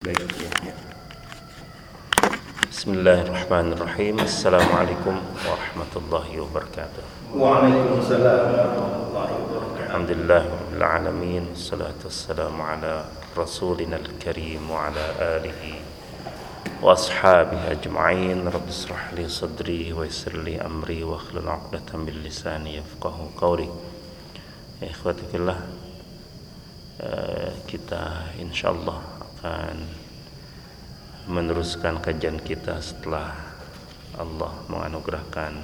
Baik, ya, ya. Bismillahirrahmanirrahim. Assalamualaikum warahmatullahi wabarakatuh. Waalaikumsalam warahmatullahi wabarakatuh. Alhamdulillah rabbil alamin. Salatu wassalamu ala rasulina al-karim wa ala alihi wa ashabihi ajma'in. Rabbi israh li sadri wa yassir li amri wa akhlul 'uqdatam min lisani yafqahu qawli. Ya ikhwati fillah, eh, kita insyaallah akan meneruskan kajian kita setelah Allah menganugerahkan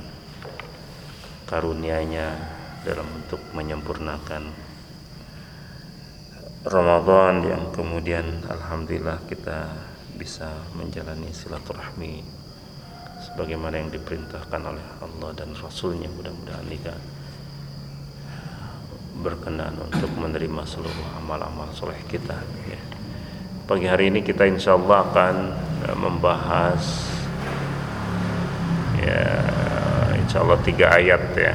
karunia-Nya dalam bentuk menyempurnakan Ramadan yang kemudian alhamdulillah kita bisa menjalani silaturahmi sebagaimana yang diperintahkan oleh Allah dan Rasulnya mudah-mudahan kita berkenan untuk menerima seluruh amal-amal soleh kita ya. Pagi hari ini kita insya Allah akan eh, membahas ya insya Allah tiga ayat ya.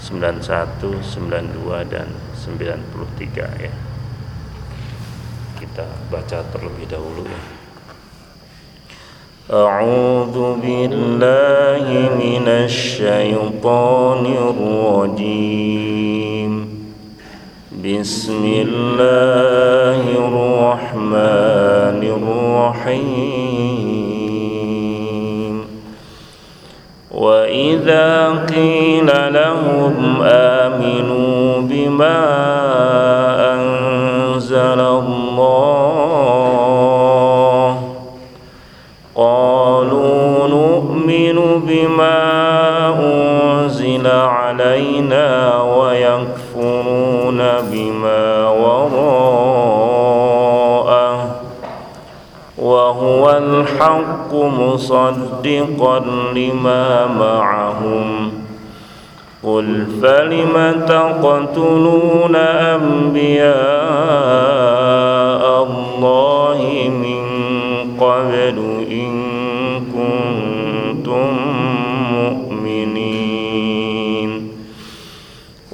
91, 92 dan 93 ya. Kita baca terlebih dahulu ya. A'udhu billahi minasy syaithanir بسم الله الرحمن الرحيم. وإذا قيل لهم آمنوا بما أنزل الله قالوا نؤمن بما أنزل علينا بما وراءه وهو الحق مصدقا لما معهم قل فلم تقتلون أنبياء الله من قبل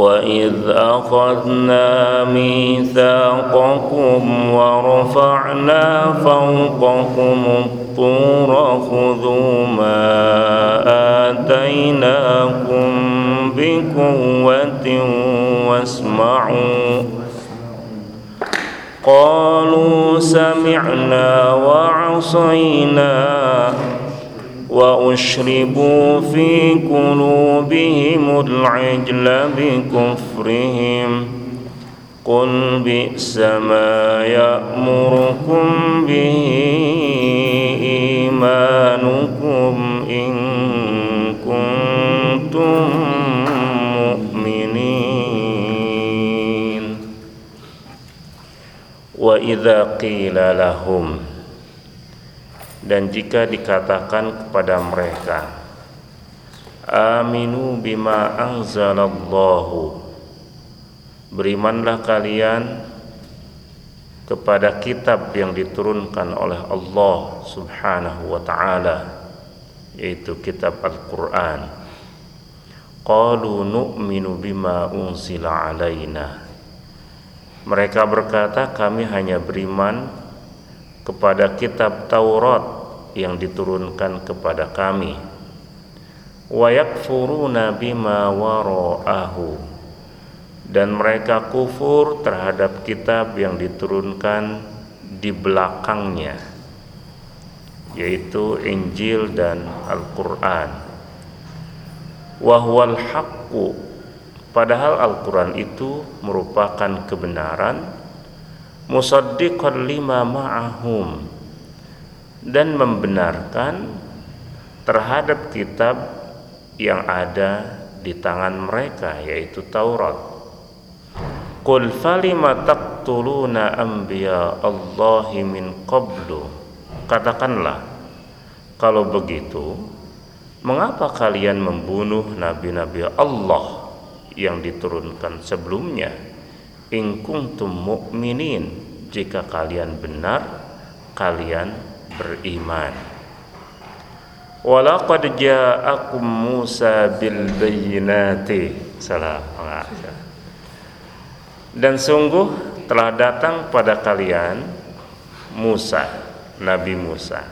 وإذ أخذنا ميثاقكم ورفعنا فوقكم الطور خذوا ما آتيناكم بقوة واسمعوا قالوا سمعنا وعصينا وأشربوا في قلوبهم العجل بكفرهم. قل بئس ما يأمركم به إيمانكم إن كنتم مؤمنين. وإذا قيل لهم dan jika dikatakan kepada mereka aminu bima anzalallahu. Berimanlah kalian kepada kitab yang diturunkan oleh Allah Subhanahu wa taala yaitu kitab Al-Qur'an. Qalu nu'minu bima unzila alaina. Mereka berkata kami hanya beriman kepada kitab Taurat yang diturunkan kepada kami. Wa yakfuruna bima dan mereka kufur terhadap kitab yang diturunkan di belakangnya yaitu Injil dan Al-Qur'an. Wa huwal haqqu. Padahal Al-Qur'an itu merupakan kebenaran musaddiqan lima dan membenarkan terhadap kitab yang ada di tangan mereka yaitu Taurat. Qul falima taqtuluna anbiya Allahi min qablu. Katakanlah kalau begitu mengapa kalian membunuh nabi-nabi Allah yang diturunkan sebelumnya in kuntum mu'minin jika kalian benar kalian beriman. Walaqad ja'akum Musa bil bayyinati. Salah dan sungguh telah datang pada kalian Musa Nabi Musa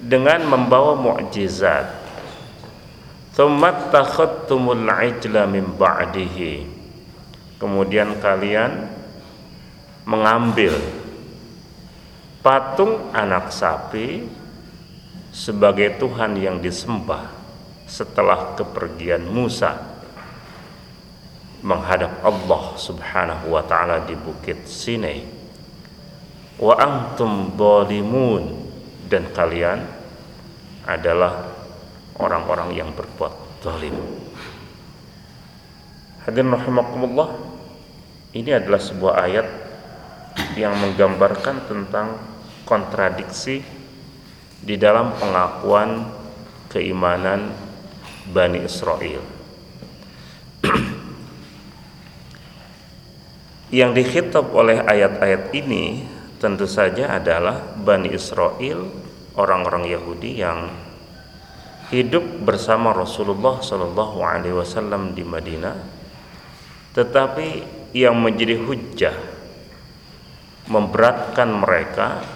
dengan membawa mukjizat. Thumma takhadtumul ijla min ba'dihi. Kemudian kalian mengambil patung anak sapi sebagai Tuhan yang disembah setelah kepergian Musa menghadap Allah Subhanahu wa taala di Bukit Sinai. Wa antum zalimun dan kalian adalah orang-orang yang berbuat zalim. Hadirin rahimakumullah, ini adalah sebuah ayat yang menggambarkan tentang kontradiksi di dalam pengakuan keimanan Bani Israel. yang dikhitab oleh ayat-ayat ini tentu saja adalah Bani Israel, orang-orang Yahudi yang hidup bersama Rasulullah Shallallahu Alaihi Wasallam di Madinah, tetapi yang menjadi hujah memberatkan mereka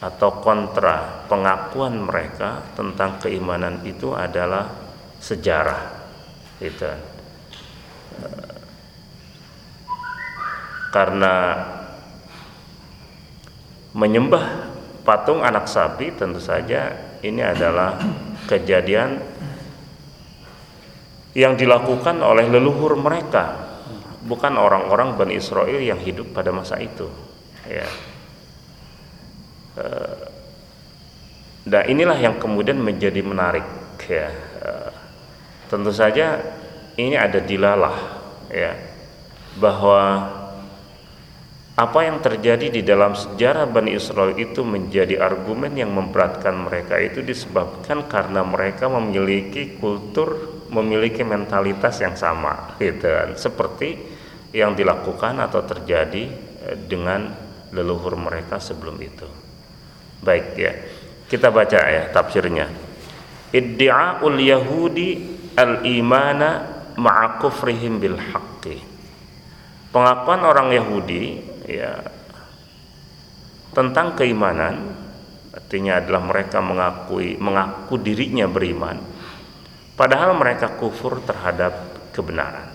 atau kontra pengakuan mereka tentang keimanan itu adalah sejarah. Itu karena menyembah patung anak sapi tentu saja ini adalah kejadian yang dilakukan oleh leluhur mereka bukan orang-orang Bani Israel yang hidup pada masa itu. Ya dan inilah yang kemudian menjadi menarik ya eh, tentu saja ini ada dilalah ya bahwa apa yang terjadi di dalam sejarah Bani Israel itu menjadi argumen yang memberatkan mereka itu disebabkan karena mereka memiliki kultur, memiliki mentalitas yang sama, gitu kan. Seperti yang dilakukan atau terjadi eh, dengan leluhur mereka sebelum itu. Baik ya. Kita baca ya tafsirnya. Iddi'aul Yahudi al-imana ma'a kufrihim bil haqqi. Pengakuan orang Yahudi ya tentang keimanan artinya adalah mereka mengakui mengaku dirinya beriman padahal mereka kufur terhadap kebenaran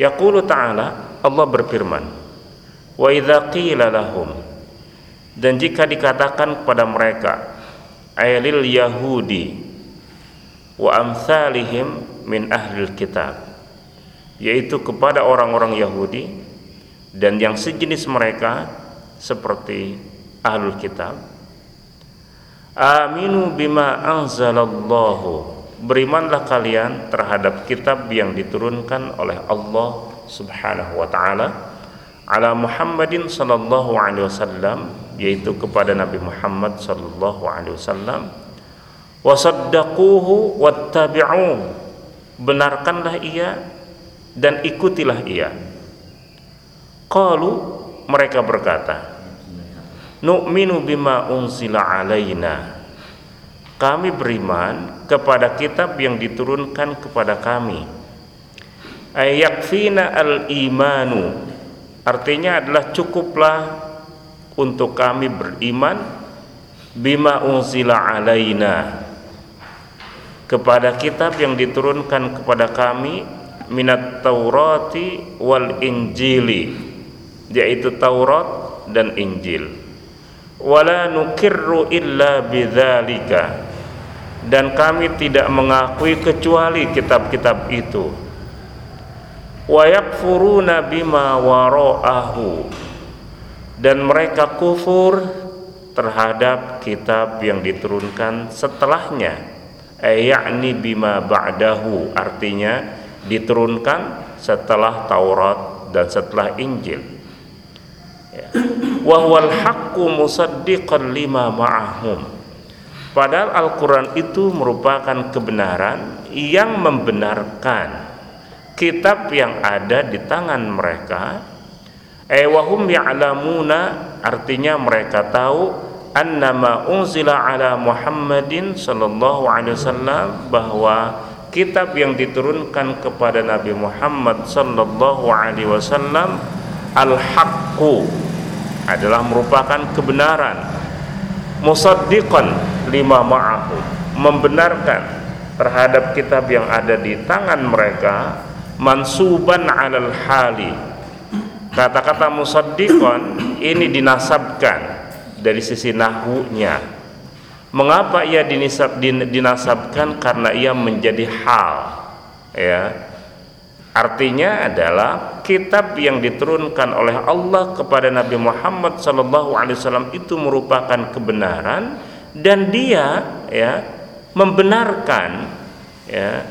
yaqulu ta'ala Allah berfirman wa idza qila lahum dan jika dikatakan kepada mereka aylil yahudi wa amsalihim min ahlil kitab yaitu kepada orang-orang Yahudi dan yang sejenis mereka seperti ahlul kitab aminu bima anzalallahu. Berimanlah kalian terhadap kitab yang diturunkan oleh Allah Subhanahu wa taala ala Muhammadin sallallahu alaihi wasallam yaitu kepada Nabi Muhammad sallallahu alaihi wasallam wasaddaquhu wattabi'u benarkanlah ia dan ikutilah ia Qalu mereka berkata, Nu'minu bima unzila alaina. Kami beriman kepada kitab yang diturunkan kepada kami. Ayakfina al-imanu. Artinya adalah cukuplah untuk kami beriman bima unzila alaina. Kepada kitab yang diturunkan kepada kami minat taurati wal injili yaitu Taurat dan Injil. Wala nukirru illa bidzalika. Dan kami tidak mengakui kecuali kitab-kitab itu. Wa yakfuruna bima wara'ahu dan mereka kufur terhadap kitab yang diturunkan setelahnya. Yakni bima ba'dahu artinya diturunkan setelah Taurat dan setelah Injil. Wahwal haqqu musaddiqan lima ma'ahum. Padahal Al-Quran itu merupakan kebenaran yang membenarkan kitab yang ada di tangan mereka ewahum ya'lamuna artinya mereka tahu annama unzila ala Muhammadin sallallahu alaihi wasallam bahwa kitab yang diturunkan kepada Nabi Muhammad sallallahu alaihi wasallam al-haqqu adalah merupakan kebenaran. Musaddiqan lima ma'ahu membenarkan terhadap kitab yang ada di tangan mereka mansuban alal hali kata-kata musaddiqan ini dinasabkan dari sisi nahwunya. Mengapa ia dinisab, dinasabkan? Karena ia menjadi hal ya. Artinya adalah kitab yang diturunkan oleh Allah kepada Nabi Muhammad SAW itu merupakan kebenaran dan dia ya membenarkan ya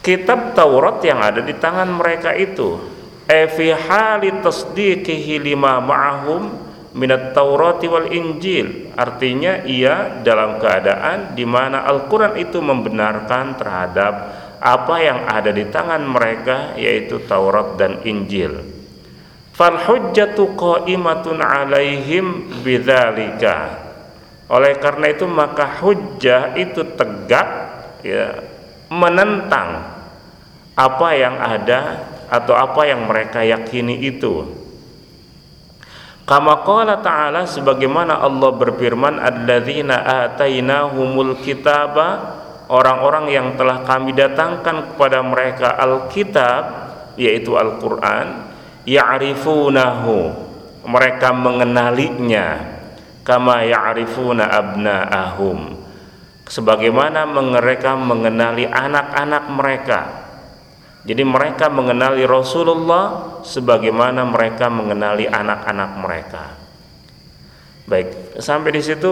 kitab Taurat yang ada di tangan mereka itu e fi hali tasdiqihi lima ma'ahum minat Taurati wal Injil. Artinya ia dalam keadaan di mana Al-Qur'an itu membenarkan terhadap apa yang ada di tangan mereka yaitu Taurat dan Injil. Fal hujjatu qa'imatun alaihim bidzalika. Oleh karena itu maka hujjah itu tegak ya menentang apa yang ada atau apa yang mereka yakini itu. Kama qala ta'ala sebagaimana Allah berfirman alladzina atainahumul kitaba orang-orang yang telah kami datangkan kepada mereka Alkitab yaitu Al-Qur'an ya'rifunahu mereka mengenalinya kama ya'rifuna abna'ahum sebagaimana mereka mengenali anak-anak mereka jadi mereka mengenali Rasulullah sebagaimana mereka mengenali anak-anak mereka. Baik, sampai di situ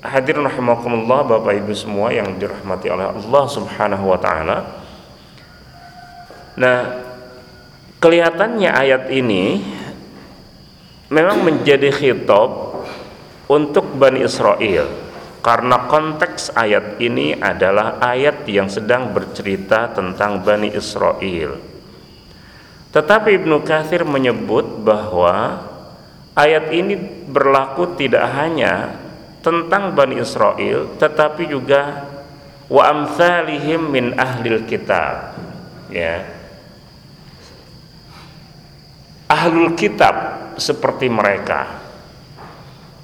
hadirin rahimakumullah Bapak Ibu semua yang dirahmati oleh Allah Subhanahu wa taala. Nah, kelihatannya ayat ini memang menjadi khitab untuk Bani Israel karena konteks ayat ini adalah ayat yang sedang bercerita tentang Bani Israel. Tetapi Ibnu Katsir menyebut bahwa ayat ini berlaku tidak hanya tentang Bani Israel tetapi juga wa amsalihim min ahlil kitab. Ya. Ahlul kitab seperti mereka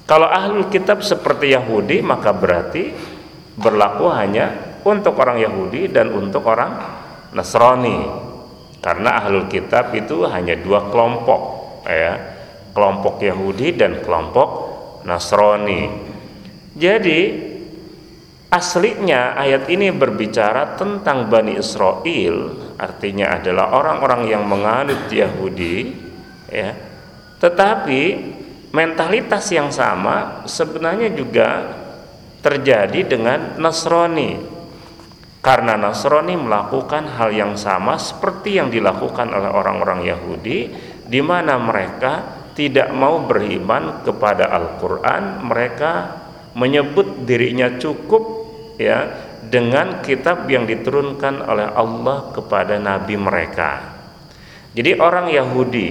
kalau ahlul kitab seperti Yahudi maka berarti berlaku hanya untuk orang Yahudi dan untuk orang Nasrani. Karena ahlul kitab itu hanya dua kelompok ya, kelompok Yahudi dan kelompok Nasrani. Jadi aslinya ayat ini berbicara tentang Bani Israel, artinya adalah orang-orang yang menganut Yahudi ya. Tetapi mentalitas yang sama sebenarnya juga terjadi dengan Nasrani. Karena Nasrani melakukan hal yang sama seperti yang dilakukan oleh orang-orang Yahudi di mana mereka tidak mau beriman kepada Al-Qur'an. Mereka menyebut dirinya cukup ya dengan kitab yang diturunkan oleh Allah kepada nabi mereka. Jadi orang Yahudi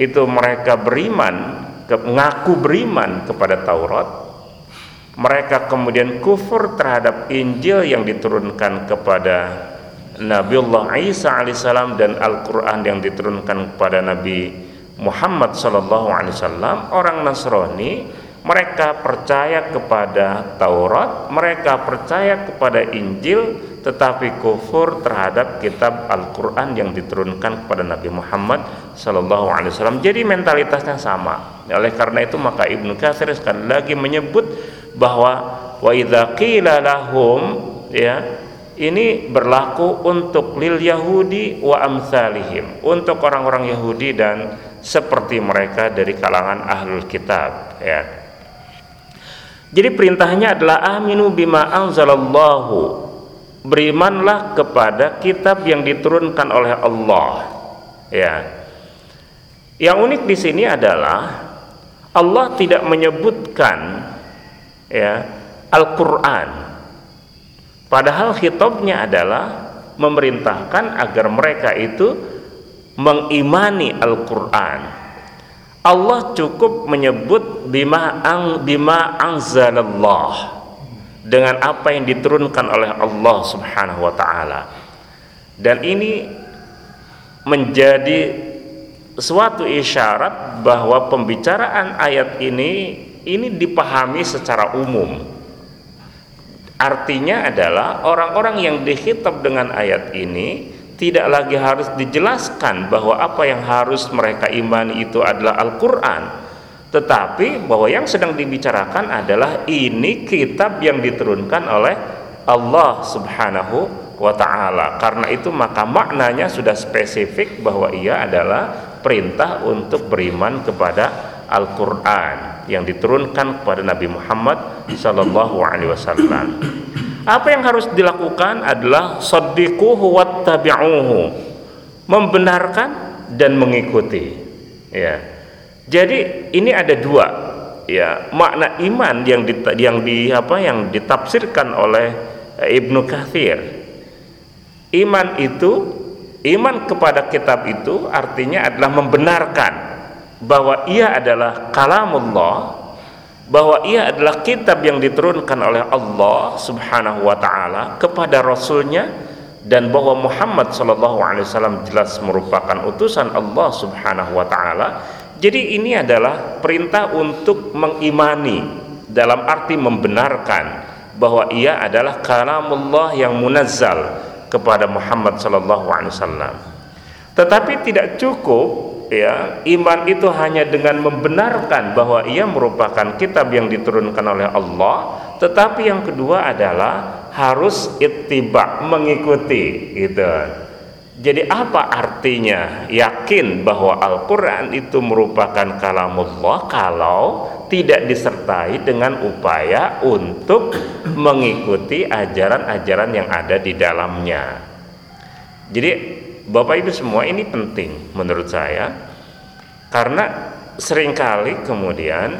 itu mereka beriman mengaku beriman kepada Taurat mereka kemudian kufur terhadap Injil yang diturunkan kepada Nabiullah Isa alaihissalam dan Al-Quran yang diturunkan kepada Nabi Muhammad sallallahu alaihi wasallam. Orang Nasrani mereka percaya kepada Taurat, mereka percaya kepada Injil, tetapi kufur terhadap kitab Al-Quran yang diturunkan kepada Nabi Muhammad Sallallahu Alaihi Wasallam. Jadi mentalitasnya sama. Oleh karena itu maka Ibnu Katsir sekali lagi menyebut bahwa wa idza qila lahum ya ini berlaku untuk lil Yahudi wa amsalihim untuk orang-orang Yahudi dan seperti mereka dari kalangan ahlul kitab ya jadi perintahnya adalah aminu bima anzalallahu. Berimanlah kepada kitab yang diturunkan oleh Allah. Ya. Yang unik di sini adalah Allah tidak menyebutkan ya Al-Qur'an. padahal hitobnya adalah memerintahkan agar mereka itu mengimani Al-Qur'an Allah cukup menyebut bima ang bima anzalallah dengan apa yang diturunkan oleh Allah Subhanahu wa taala. Dan ini menjadi suatu isyarat bahwa pembicaraan ayat ini ini dipahami secara umum. Artinya adalah orang-orang yang dihitab dengan ayat ini tidak lagi harus dijelaskan bahwa apa yang harus mereka imani itu adalah Al-Qur'an, tetapi bahwa yang sedang dibicarakan adalah ini kitab yang diturunkan oleh Allah Subhanahu wa taala. Karena itu maka maknanya sudah spesifik bahwa ia adalah perintah untuk beriman kepada Al-Qur'an yang diturunkan kepada Nabi Muhammad sallallahu alaihi wasallam. Apa yang harus dilakukan adalah saddiquhu wattabi'uhu. Membenarkan dan mengikuti. Ya. Jadi ini ada dua ya makna iman yang di, yang di apa yang ditafsirkan oleh Ibnu Katsir. Iman itu Iman kepada kitab itu artinya adalah membenarkan bahwa ia adalah kalamullah, bahwa ia adalah kitab yang diturunkan oleh Allah Subhanahu wa taala kepada rasulnya dan bahwa Muhammad sallallahu alaihi wasallam jelas merupakan utusan Allah Subhanahu wa taala. Jadi ini adalah perintah untuk mengimani dalam arti membenarkan bahwa ia adalah kalamullah yang munazzal kepada Muhammad sallallahu alaihi wasallam. Tetapi tidak cukup ya, iman itu hanya dengan membenarkan bahwa ia merupakan kitab yang diturunkan oleh Allah, tetapi yang kedua adalah harus ittiba, mengikuti gitu. Jadi apa artinya yakin bahwa Al-Quran itu merupakan kalamullah kalau tidak disertai dengan upaya untuk mengikuti ajaran-ajaran yang ada di dalamnya. Jadi Bapak Ibu semua ini penting menurut saya karena sering kali kemudian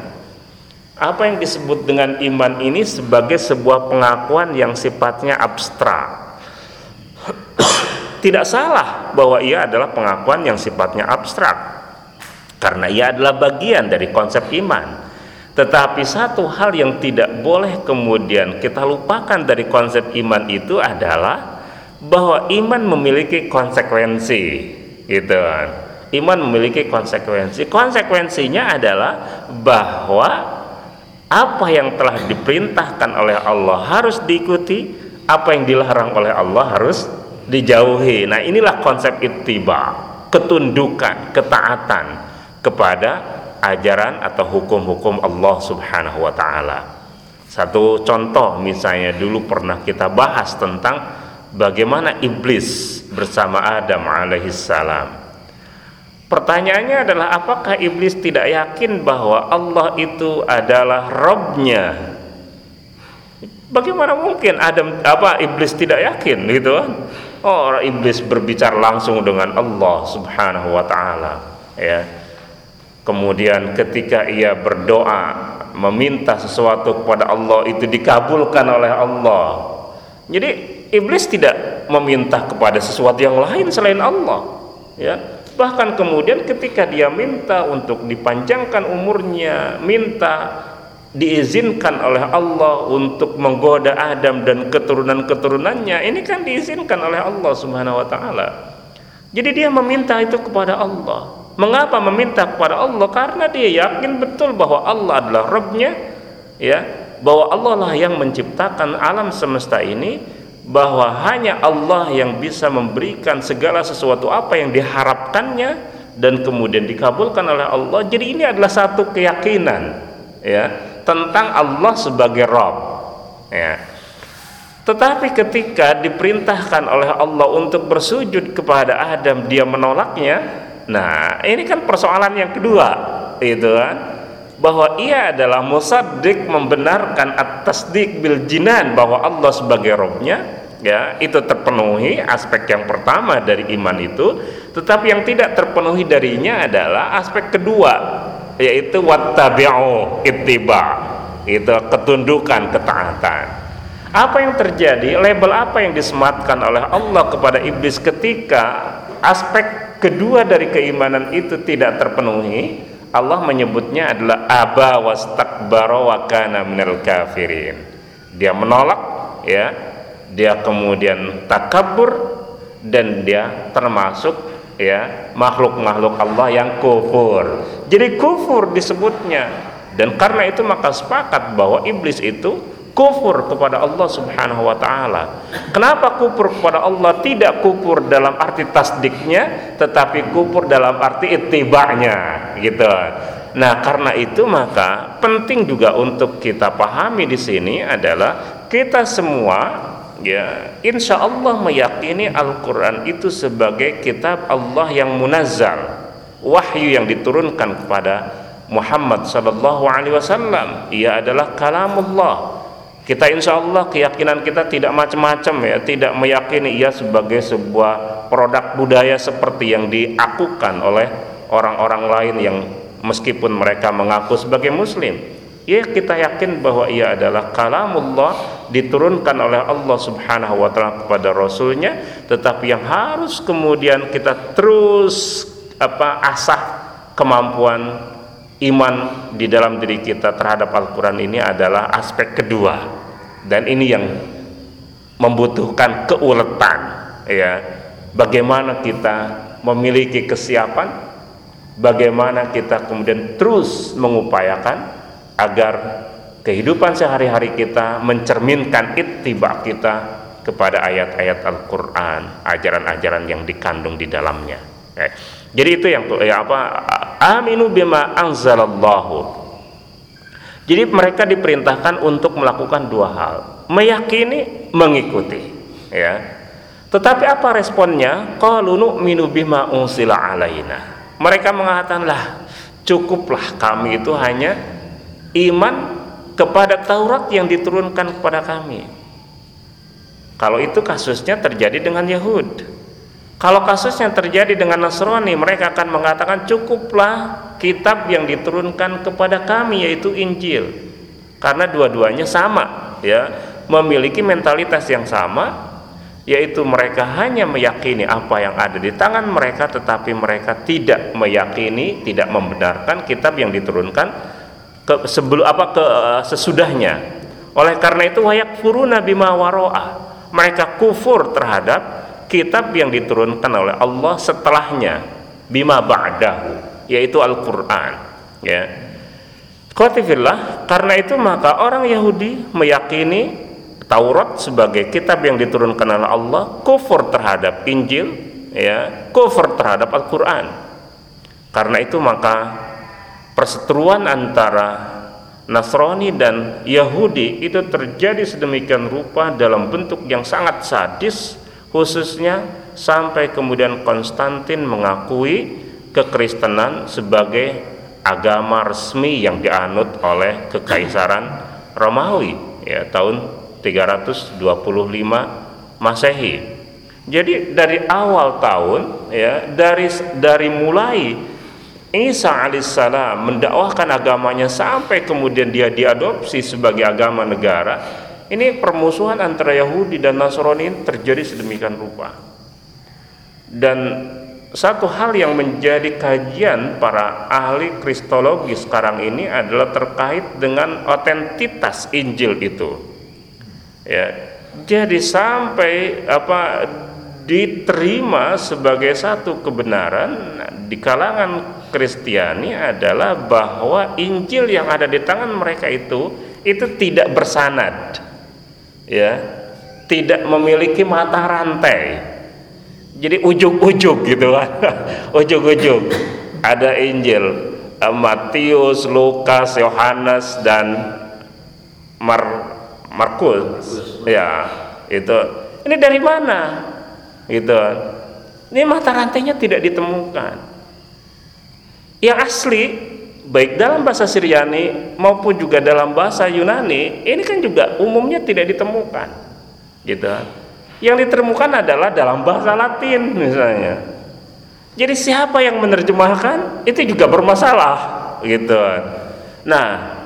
apa yang disebut dengan iman ini sebagai sebuah pengakuan yang sifatnya abstrak tidak salah bahwa ia adalah pengakuan yang sifatnya abstrak karena ia adalah bagian dari konsep iman. Tetapi satu hal yang tidak boleh kemudian kita lupakan dari konsep iman itu adalah bahwa iman memiliki konsekuensi, gitu kan. Iman memiliki konsekuensi. Konsekuensinya adalah bahwa apa yang telah diperintahkan oleh Allah harus diikuti, apa yang dilarang oleh Allah harus dijauhi. Nah, inilah konsep ittiba, ketundukan, ketaatan kepada ajaran atau hukum-hukum Allah Subhanahu wa taala. Satu contoh misalnya dulu pernah kita bahas tentang bagaimana iblis bersama Adam alaihissalam. Pertanyaannya adalah apakah iblis tidak yakin bahwa Allah itu adalah Robnya Bagaimana mungkin Adam apa iblis tidak yakin gitu kan? Orang iblis berbicara langsung dengan Allah Subhanahu wa taala, ya. Kemudian ketika ia berdoa meminta sesuatu kepada Allah itu dikabulkan oleh Allah. Jadi iblis tidak meminta kepada sesuatu yang lain selain Allah, ya. Bahkan kemudian ketika dia minta untuk dipanjangkan umurnya, minta diizinkan oleh Allah untuk menggoda Adam dan keturunan-keturunannya ini kan diizinkan oleh Allah Subhanahu wa taala. Jadi dia meminta itu kepada Allah. Mengapa meminta kepada Allah? Karena dia yakin betul bahwa Allah adalah Rabbnya ya, bahwa Allah lah yang menciptakan alam semesta ini, bahwa hanya Allah yang bisa memberikan segala sesuatu apa yang diharapkannya dan kemudian dikabulkan oleh Allah. Jadi ini adalah satu keyakinan ya tentang Allah sebagai Rob ya. Tetapi ketika diperintahkan oleh Allah untuk bersujud kepada Adam dia menolaknya. Nah ini kan persoalan yang kedua itu kan? Bahwa ia adalah musaddiq membenarkan atas dik bil jinan bahwa Allah sebagai Robnya ya itu terpenuhi aspek yang pertama dari iman itu. Tetapi yang tidak terpenuhi darinya adalah aspek kedua yaitu wattabi'u ittiba itu ketundukan ketaatan Apa yang terjadi? Label apa yang disematkan oleh Allah kepada iblis ketika aspek kedua dari keimanan itu tidak terpenuhi? Allah menyebutnya adalah aba wastakbara wa kana minal kafirin. Dia menolak ya, dia kemudian takabur dan dia termasuk ya makhluk-makhluk Allah yang kufur. Jadi kufur disebutnya dan karena itu maka sepakat bahwa iblis itu kufur kepada Allah Subhanahu wa taala. Kenapa kufur kepada Allah? Tidak kufur dalam arti tasdiknya, tetapi kufur dalam arti ittiba'nya, gitu. Nah, karena itu maka penting juga untuk kita pahami di sini adalah kita semua ya insya Allah meyakini Al-Quran itu sebagai kitab Allah yang munazzal wahyu yang diturunkan kepada Muhammad sallallahu alaihi wasallam ia adalah kalamullah kita insya Allah keyakinan kita tidak macam-macam ya, tidak meyakini ia sebagai sebuah produk budaya seperti yang diakukan oleh orang-orang lain yang meskipun mereka mengaku sebagai muslim. Ya kita yakin bahwa ia adalah kalamullah diturunkan oleh Allah Subhanahu wa taala kepada rasulnya, tetapi yang harus kemudian kita terus apa asah kemampuan iman di dalam diri kita terhadap Al-Quran ini adalah aspek kedua. Dan ini yang membutuhkan keuletan ya. Bagaimana kita memiliki kesiapan bagaimana kita kemudian terus mengupayakan agar kehidupan sehari-hari kita mencerminkan ittiba kita kepada ayat-ayat Al-Qur'an, ajaran-ajaran yang dikandung di dalamnya. Okay. Jadi itu yang ya apa aminu bima anzalallahu. Jadi mereka diperintahkan untuk melakukan dua hal, meyakini, mengikuti, ya. Tetapi apa responnya? Qalu nu'minu bima unsila alaina. Mereka mengatakan lah, cukuplah kami itu hanya iman kepada Taurat yang diturunkan kepada kami. Kalau itu kasusnya terjadi dengan Yahud. Kalau kasus yang terjadi dengan Nasrani, mereka akan mengatakan cukuplah kitab yang diturunkan kepada kami yaitu Injil. Karena dua-duanya sama, ya, memiliki mentalitas yang sama, yaitu mereka hanya meyakini apa yang ada di tangan mereka tetapi mereka tidak meyakini, tidak membenarkan kitab yang diturunkan ke sebelum apa ke sesudahnya. Oleh karena itu wayak furuna bima waro'ah. Mereka kufur terhadap kitab yang diturunkan oleh Allah setelahnya bima ba'dahu yaitu Al-Qur'an ya Qatifillah karena itu maka orang Yahudi meyakini Taurat sebagai kitab yang diturunkan oleh Allah kufur terhadap Injil ya kufur terhadap Al-Qur'an karena itu maka perseteruan antara Nasrani dan Yahudi itu terjadi sedemikian rupa dalam bentuk yang sangat sadis khususnya sampai kemudian Konstantin mengakui kekristenan sebagai agama resmi yang dianut oleh kekaisaran Romawi ya tahun 325 Masehi. Jadi dari awal tahun ya dari dari mulai Isa alaihissalam mendakwahkan agamanya sampai kemudian dia diadopsi sebagai agama negara ini permusuhan antara Yahudi dan Nasrani terjadi sedemikian rupa. Dan satu hal yang menjadi kajian para ahli kristologi sekarang ini adalah terkait dengan otentitas Injil itu. Ya. Jadi sampai apa diterima sebagai satu kebenaran di kalangan Kristiani adalah bahwa Injil yang ada di tangan mereka itu itu tidak bersanad ya. Tidak memiliki mata rantai. Jadi ujung-ujung gitu kan. Ujung-ujung ada Injil eh, Matius, Lukas, Yohanes dan Mar Markus. Ya itu. Ini dari mana? Gitu. Ini mata rantainya tidak ditemukan yang asli baik dalam bahasa Syriani maupun juga dalam bahasa Yunani ini kan juga umumnya tidak ditemukan gitu. Yang ditemukan adalah dalam bahasa Latin misalnya. Jadi siapa yang menerjemahkan itu juga bermasalah gitu. Nah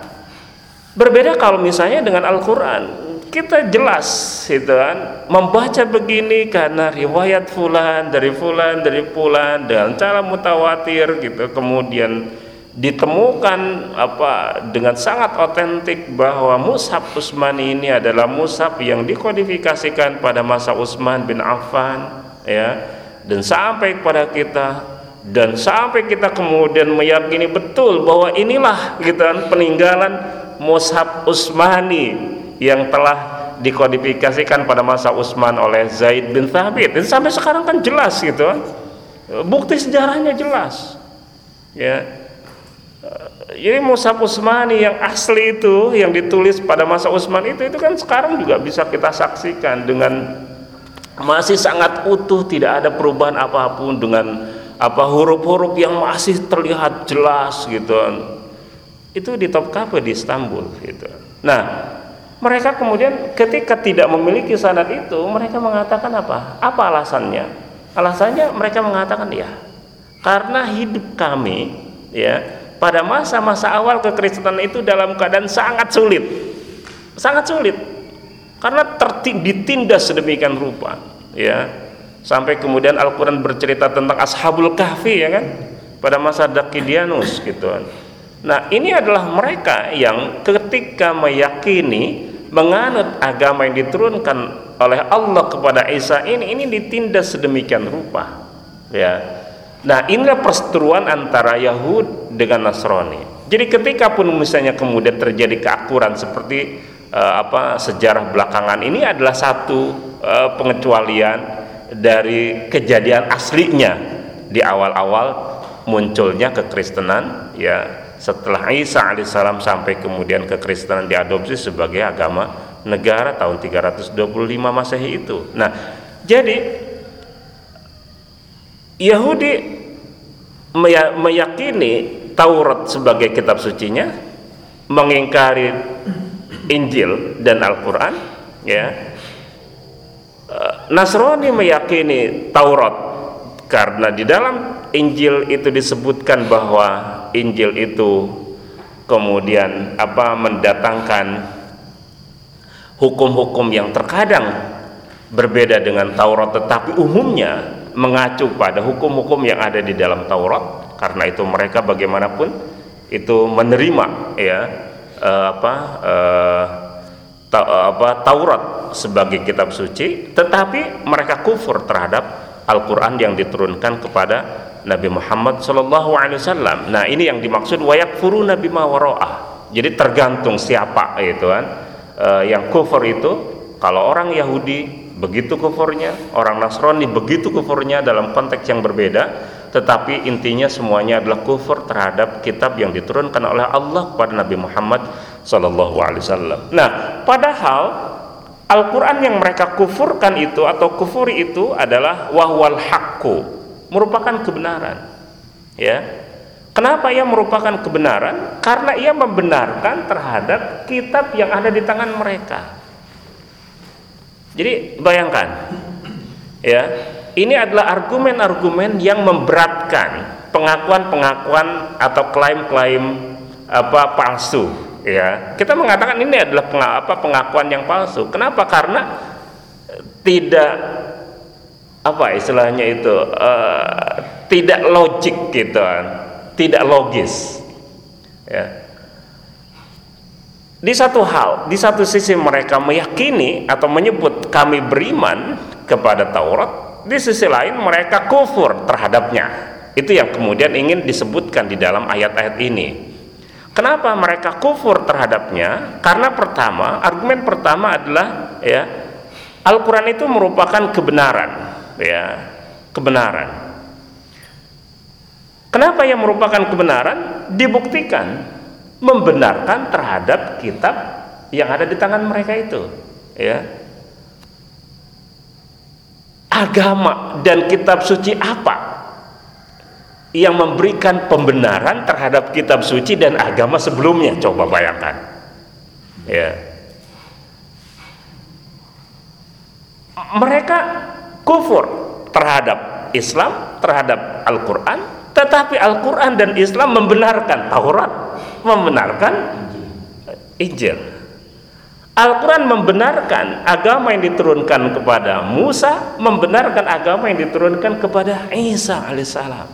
berbeda kalau misalnya dengan Al-Quran kita jelas itu kan? Membaca begini karena riwayat fulan dari fulan dari fulan dengan cara mutawatir gitu. Kemudian ditemukan apa dengan sangat otentik bahwa mushaf Utsmani ini adalah mushaf yang dikodifikasikan pada masa Utsman bin Affan ya. Dan sampai kepada kita dan sampai kita kemudian meyakini betul bahwa inilah gitu kan peninggalan mushaf Utsmani yang telah dikodifikasikan pada masa Utsman oleh Zaid bin Thabit. Dan sampai sekarang kan jelas gitu. Bukti sejarahnya jelas. Ya. Jadi Mushaf Utsmani yang asli itu yang ditulis pada masa Utsman itu itu kan sekarang juga bisa kita saksikan dengan masih sangat utuh tidak ada perubahan apa pun dengan apa huruf-huruf yang masih terlihat jelas gitu. Itu di Topkapi di Istanbul gitu. Nah mereka kemudian ketika tidak memiliki sanad itu mereka mengatakan apa? Apa alasannya? Alasannya mereka mengatakan ya karena hidup kami ya pada masa-masa awal kekristenan itu dalam keadaan sangat sulit. Sangat sulit. Karena ditindas sedemikian rupa ya. Sampai kemudian Al-Quran bercerita tentang Ashabul Kahfi ya kan? Pada masa Dakidianus gitu kan. Nah ini adalah mereka yang ketika meyakini menganut agama yang diturunkan oleh Allah kepada Isa ini ini ditindas sedemikian rupa ya. Nah inilah perseteruan antara Yahud dengan Nasrani. Jadi ketika pun misalnya kemudian terjadi keakuran seperti uh, apa sejarah belakangan ini adalah satu uh, pengecualian dari kejadian aslinya di awal-awal munculnya kekristenan ya setelah Isa alaihissalam sampai kemudian kekristenan diadopsi sebagai agama negara tahun 325 Masehi itu. Nah, jadi Yahudi meyakini Taurat sebagai kitab sucinya, mengingkari Injil dan Al-Qur'an, ya. Eh, Nasrani meyakini Taurat karena di dalam Injil itu disebutkan bahwa Injil itu kemudian apa mendatangkan hukum-hukum yang terkadang berbeda dengan Taurat tetapi umumnya mengacu pada hukum-hukum yang ada di dalam Taurat. Karena itu mereka bagaimanapun itu menerima ya eh, apa eh, ta, apa Taurat sebagai kitab suci tetapi mereka kufur terhadap Al-Quran yang diturunkan kepada Nabi Muhammad Sallallahu Alaihi Wasallam. Nah ini yang dimaksud wayak furu Nabi Mawaroah. Jadi tergantung siapa itu kan. E, yang kufur itu kalau orang Yahudi begitu kufurnya, orang Nasrani begitu kufurnya dalam konteks yang berbeda, tetapi intinya semuanya adalah kufur terhadap kitab yang diturunkan oleh Allah kepada Nabi Muhammad Sallallahu Alaihi Wasallam. Nah, padahal Al-Quran yang mereka kufurkan itu atau kufuri itu adalah wahwal hakku merupakan kebenaran. Ya. Kenapa ia merupakan kebenaran? Karena ia membenarkan terhadap kitab yang ada di tangan mereka. Jadi bayangkan. Ya. Ini adalah argumen-argumen yang memberatkan pengakuan-pengakuan atau klaim-klaim apa palsu. Ya. Kita mengatakan ini adalah apa pengakuan yang palsu. Kenapa? Karena tidak apa istilahnya itu uh, tidak logik gitu tidak logis ya. Di satu hal di satu sisi mereka meyakini atau menyebut kami beriman kepada Taurat di sisi lain mereka kufur terhadapnya. Itu yang kemudian ingin disebutkan di dalam ayat-ayat ini. Kenapa mereka kufur terhadapnya? Karena pertama, argumen pertama adalah ya Al-Qur'an itu merupakan kebenaran, ya, kebenaran. Kenapa yang merupakan kebenaran? Dibuktikan membenarkan terhadap kitab yang ada di tangan mereka itu, ya. Agama dan kitab suci apa yang memberikan pembenaran terhadap kitab suci dan agama sebelumnya coba bayangkan ya mereka kufur terhadap Islam terhadap Al-Quran tetapi Al-Quran dan Islam membenarkan Taurat membenarkan Injil Al-Quran membenarkan agama yang diturunkan kepada Musa, membenarkan agama yang diturunkan kepada Isa alaihissalam.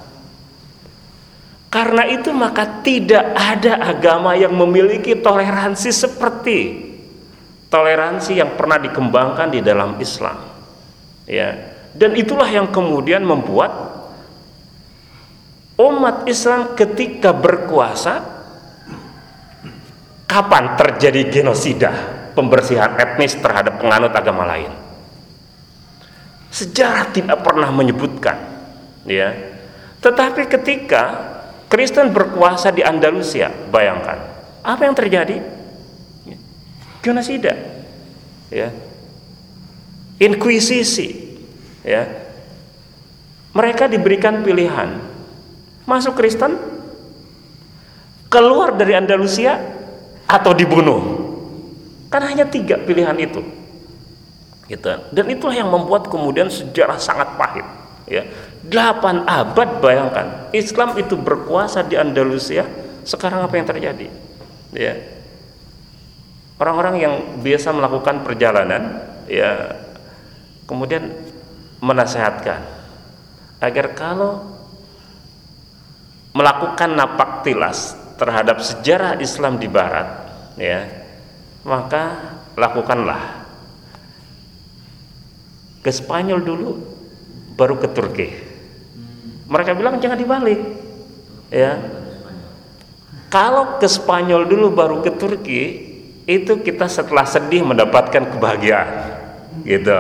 Karena itu maka tidak ada agama yang memiliki toleransi seperti toleransi yang pernah dikembangkan di dalam Islam. Ya. Dan itulah yang kemudian membuat umat Islam ketika berkuasa kapan terjadi genosida pembersihan etnis terhadap penganut agama lain. Sejarah tidak pernah menyebutkan, ya. Tetapi ketika Kristen berkuasa di Andalusia, bayangkan apa yang terjadi? Genosida, ya. Inkuisisi, ya. Mereka diberikan pilihan. Masuk Kristen, keluar dari Andalusia, atau dibunuh. Kan hanya tiga pilihan itu. Gitu. Dan itulah yang membuat kemudian sejarah sangat pahit ya. Delapan abad bayangkan. Islam itu berkuasa di Andalusia. Sekarang apa yang terjadi? Ya. Orang-orang yang biasa melakukan perjalanan ya kemudian menasehatkan agar kalau melakukan napak tilas terhadap sejarah Islam di barat ya maka lakukanlah. Ke Spanyol dulu baru ke Turki. Mereka bilang jangan dibalik ya. Kalau ke Spanyol dulu baru ke Turki itu kita setelah sedih mendapatkan kebahagiaan gitu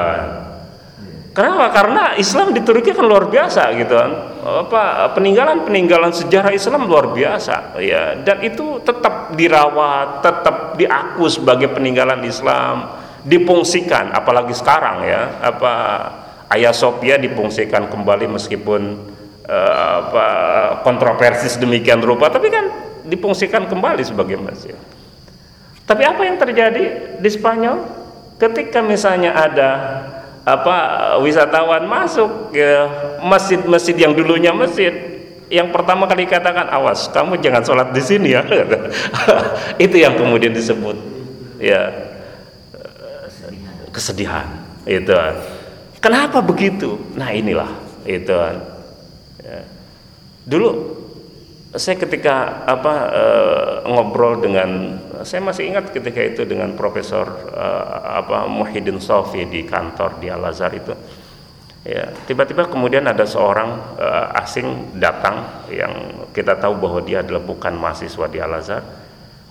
Kenapa? Karena Islam di Turki kan luar biasa gitu. Apa peninggalan-peninggalan sejarah Islam luar biasa ya dan itu tetap dirawat, tetap diaku sebagai peninggalan Islam, dipungsikan apalagi sekarang ya. Apa Ayah Sophia dipungsikan kembali meskipun uh, apa kontroversi sedemikian rupa tapi kan dipungsikan kembali sebagai masjid. Tapi apa yang terjadi di Spanyol ketika misalnya ada apa wisatawan masuk ke masjid-masjid yang dulunya masjid yang pertama kali katakan awas kamu jangan sholat di sini ya. Itu yang kemudian disebut ya kesedihan. Itu. Kenapa begitu? Nah inilah. Itu. Ya. dulu saya ketika apa e, ngobrol dengan saya masih ingat ketika itu dengan Profesor e, apa Muhyiddin Sofi di kantor di Al Azhar itu. Ya tiba-tiba kemudian ada seorang e, asing datang yang kita tahu bahwa dia adalah bukan mahasiswa di Al Azhar.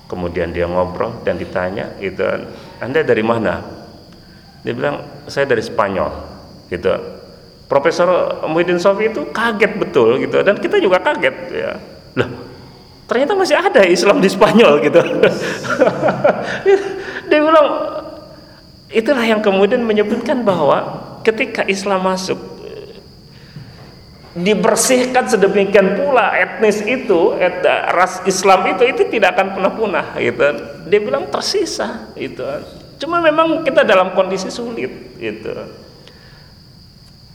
Kemudian dia ngobrol dan ditanya itu anda dari mana? Dia bilang saya dari Spanyol gitu. Profesor Muhyiddin Sofi itu kaget betul gitu. Dan kita juga kaget ya. Lah, ternyata masih ada Islam di Spanyol gitu. Dia bilang itulah yang kemudian menyebutkan bahwa ketika Islam masuk dibersihkan sedemikian pula etnis itu et, ras Islam itu itu tidak akan pernah punah gitu. Dia bilang tersisa itu cuma memang kita dalam kondisi sulit gitu.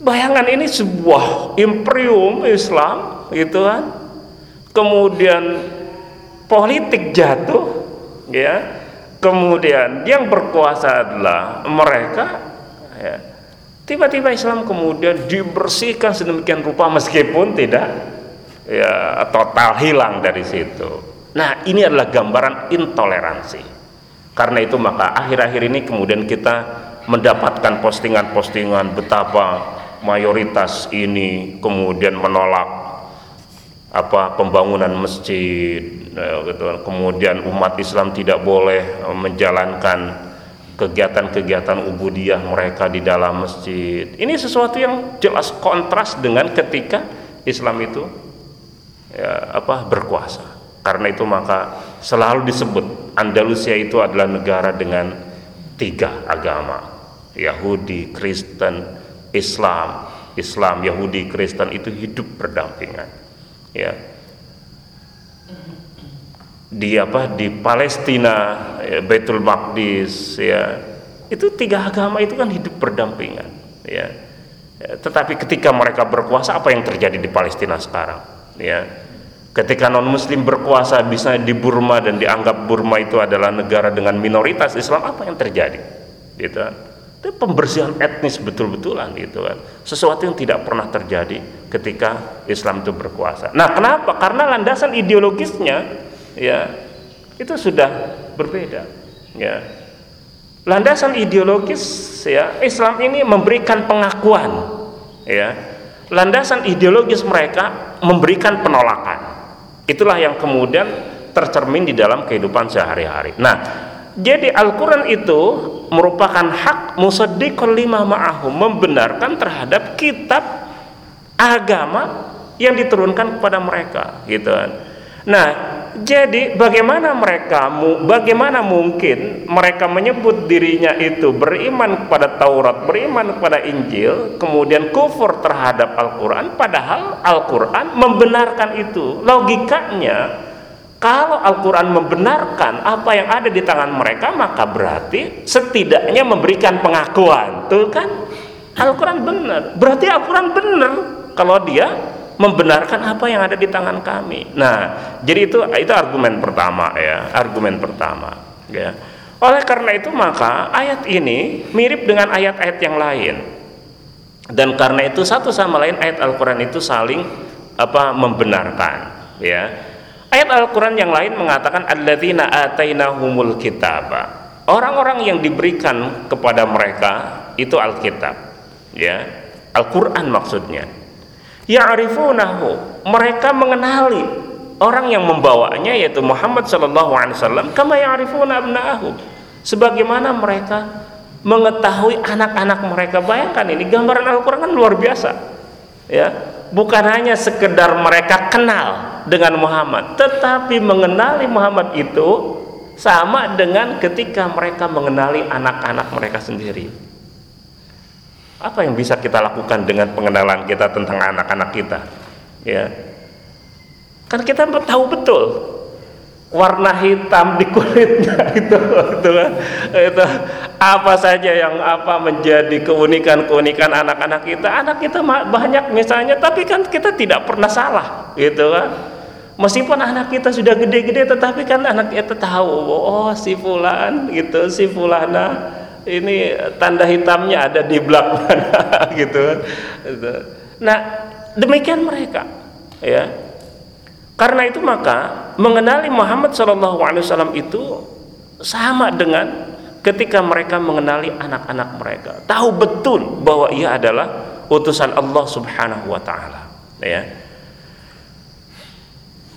Bayangan ini sebuah imperium Islam gitu kan kemudian politik jatuh ya. Kemudian yang berkuasa adalah mereka ya. Tiba-tiba Islam kemudian dibersihkan sedemikian rupa meskipun tidak ya total hilang dari situ. Nah ini adalah gambaran intoleransi. Karena itu maka akhir-akhir ini kemudian kita mendapatkan postingan-postingan betapa mayoritas ini kemudian menolak apa pembangunan masjid ya, gitu. Kan. kemudian umat Islam tidak boleh eh, menjalankan kegiatan-kegiatan ubudiyah mereka di dalam masjid ini sesuatu yang jelas kontras dengan ketika Islam itu ya, apa berkuasa karena itu maka selalu disebut Andalusia itu adalah negara dengan tiga agama Yahudi, Kristen, Islam Islam, Yahudi, Kristen itu hidup berdampingan ya. Di apa? Di Palestina ya, Baitul Maqdis ya. Itu tiga agama itu kan hidup berdampingan ya. ya tetapi ketika mereka berkuasa apa yang terjadi di Palestina sekarang ya? Ketika non muslim berkuasa bisa di Burma dan dianggap Burma itu adalah negara dengan minoritas Islam apa yang terjadi? Gitu kan itu pembersihan etnis betul-betulan gitu kan. Sesuatu yang tidak pernah terjadi ketika Islam itu berkuasa. Nah kenapa? Karena landasan ideologisnya ya itu sudah berbeda ya. Landasan ideologis ya Islam ini memberikan pengakuan ya. Landasan ideologis mereka memberikan penolakan. Itulah yang kemudian tercermin di dalam kehidupan sehari-hari. Nah, jadi Al-Quran itu merupakan hak musaddiqul lima ma'ahum membenarkan terhadap kitab agama yang diturunkan kepada mereka gitu kan. Nah, jadi bagaimana mereka bagaimana mungkin mereka menyebut dirinya itu beriman kepada Taurat, beriman kepada Injil, kemudian kufur terhadap Al-Qur'an padahal Al-Qur'an membenarkan itu. Logikanya kalau Al-Quran membenarkan apa yang ada di tangan mereka maka berarti setidaknya memberikan pengakuan tuh kan Al-Quran benar berarti Al-Quran benar kalau dia membenarkan apa yang ada di tangan kami. Nah, jadi itu itu argumen pertama ya, argumen pertama ya. Oleh karena itu maka ayat ini mirip dengan ayat-ayat yang lain. Dan karena itu satu sama lain ayat Al-Qur'an itu saling apa membenarkan ya. Ayat Al-Qur'an yang lain mengatakan alladzina atainahumul kitaba. Orang-orang yang diberikan kepada mereka itu Alkitab ya. Al-Qur'an maksudnya ya'rifunahu mereka mengenali orang yang membawanya yaitu Muhammad wasallam kama ya'rifuna abna'ahum sebagaimana mereka mengetahui anak-anak mereka bayangkan ini gambaran Al-Qur'an kan luar biasa ya bukan hanya sekedar mereka kenal dengan Muhammad. Tetapi mengenali Muhammad itu sama dengan ketika mereka mengenali anak-anak mereka sendiri. Apa yang bisa kita lakukan dengan pengenalan kita tentang anak-anak kita? Ya. Kan kita tahu betul warna hitam di kulitnya itu itu itu apa saja yang apa menjadi keunikan-keunikan anak-anak kita. Anak kita banyak misalnya tapi kan kita tidak pernah salah gitu kan meskipun anak kita sudah gede-gede tetapi kan anak kita tahu oh si fulan gitu si fulana ini tanda hitamnya ada di belakang gitu. Nah demikian mereka ya. Karena itu maka mengenali Muhammad SAW itu sama dengan ketika mereka mengenali anak-anak mereka. Tahu betul bahwa ia adalah utusan Allah Subhanahu wa taala ya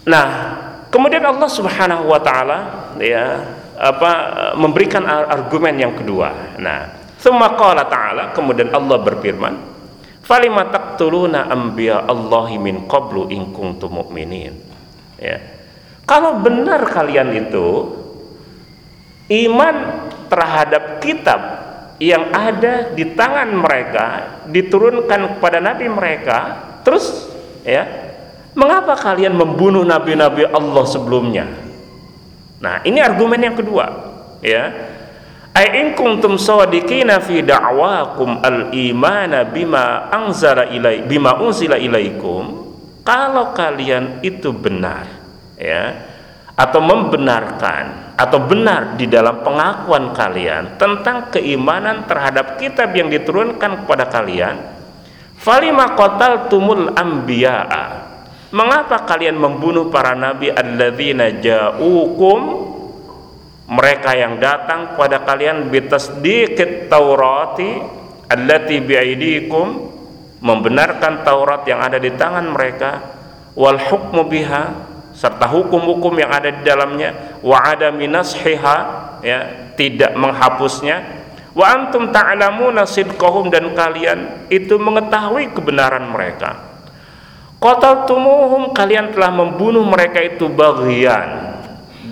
nah kemudian Allah Subhanahu wa taala ya apa memberikan argumen yang kedua. Nah, summa qala ta'ala kemudian Allah berfirman, "Falima taqtuluna anbiya Allahi min qablu in kuntum mu'minin." Ya. Kalau benar kalian itu iman terhadap kitab yang ada di tangan mereka diturunkan kepada nabi mereka, terus ya, mengapa kalian membunuh nabi-nabi Allah sebelumnya? Nah, ini argumen yang kedua, ya. Ai in kuntum shadiqina fi da'wakum al-imana bima anzala ilai bima unzila ilaikum, kalau kalian itu benar, ya, atau membenarkan atau benar di dalam pengakuan kalian tentang keimanan terhadap kitab yang diturunkan kepada kalian, falima qataltumul anbiya'a Mengapa kalian membunuh para nabi alladzina ja'ukum? Mereka yang datang kepada kalian bitasdiqit Taurati allati biaidikum membenarkan Taurat yang ada di tangan mereka wal hukmu biha serta hukum-hukum yang ada di dalamnya wa adami nashiha ya tidak menghapusnya. Wa antum ta'lamuna sidqahum dan kalian itu mengetahui kebenaran mereka tumuhum kalian telah membunuh mereka itu bagian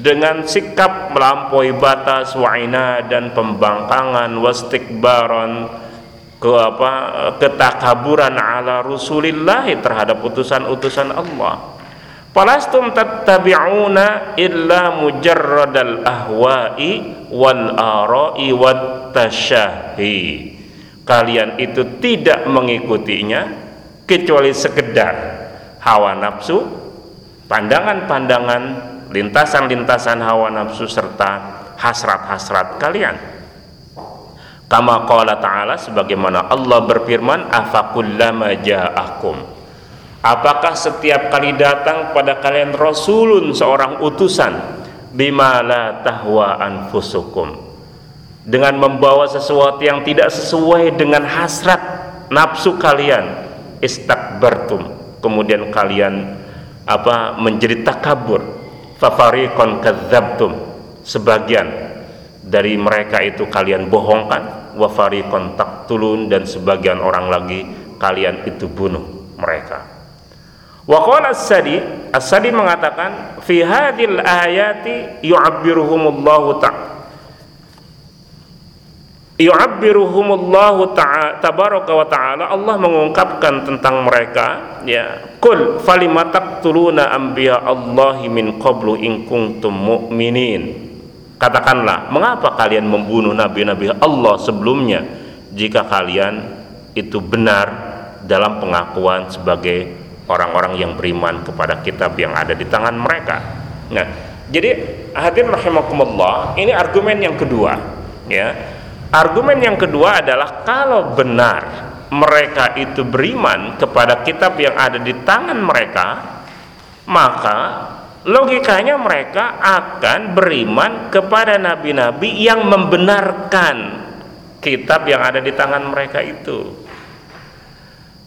dengan sikap melampaui batas wa'ina dan pembangkangan wastikbaran ke apa ketakaburan ala Rasulillah terhadap utusan-utusan Allah. Falastum tattabi'una illa mujarradal ahwa'i wal ara'i wat tasyahi. Kalian itu tidak mengikutinya kecuali sekedar hawa nafsu pandangan-pandangan lintasan-lintasan hawa nafsu serta hasrat-hasrat kalian. Kama qala ta'ala sebagaimana Allah berfirman afakullama ja'akum? Apakah setiap kali datang pada kalian rasulun seorang utusan? Bima la tahwa anfusukum. Dengan membawa sesuatu yang tidak sesuai dengan hasrat nafsu kalian istakbartum kemudian kalian apa menjadi takabur. Fafariqon kadzabtum. Sebagian dari mereka itu kalian bohongkan. Wa fariqon taqtulun. Dan sebagian orang lagi kalian itu bunuh mereka. Wa qala As-Sadi, As-Sadi mengatakan fi hadhil ayati yu'abbiruhumullahu ta'ala yu'abbiruhumullahu tabaraka wa ta'ala Allah mengungkapkan tentang mereka ya kul falimataqtuluna anbiya Allahi min qablu in kuntum mu'minin katakanlah mengapa kalian membunuh nabi-nabi Allah sebelumnya jika kalian itu benar dalam pengakuan sebagai orang-orang yang beriman kepada kitab yang ada di tangan mereka. Nah, jadi hadirin rahimakumullah, ini argumen yang kedua, ya. Argumen yang kedua adalah kalau benar mereka itu beriman kepada kitab yang ada di tangan mereka, maka logikanya mereka akan beriman kepada nabi-nabi yang membenarkan kitab yang ada di tangan mereka itu.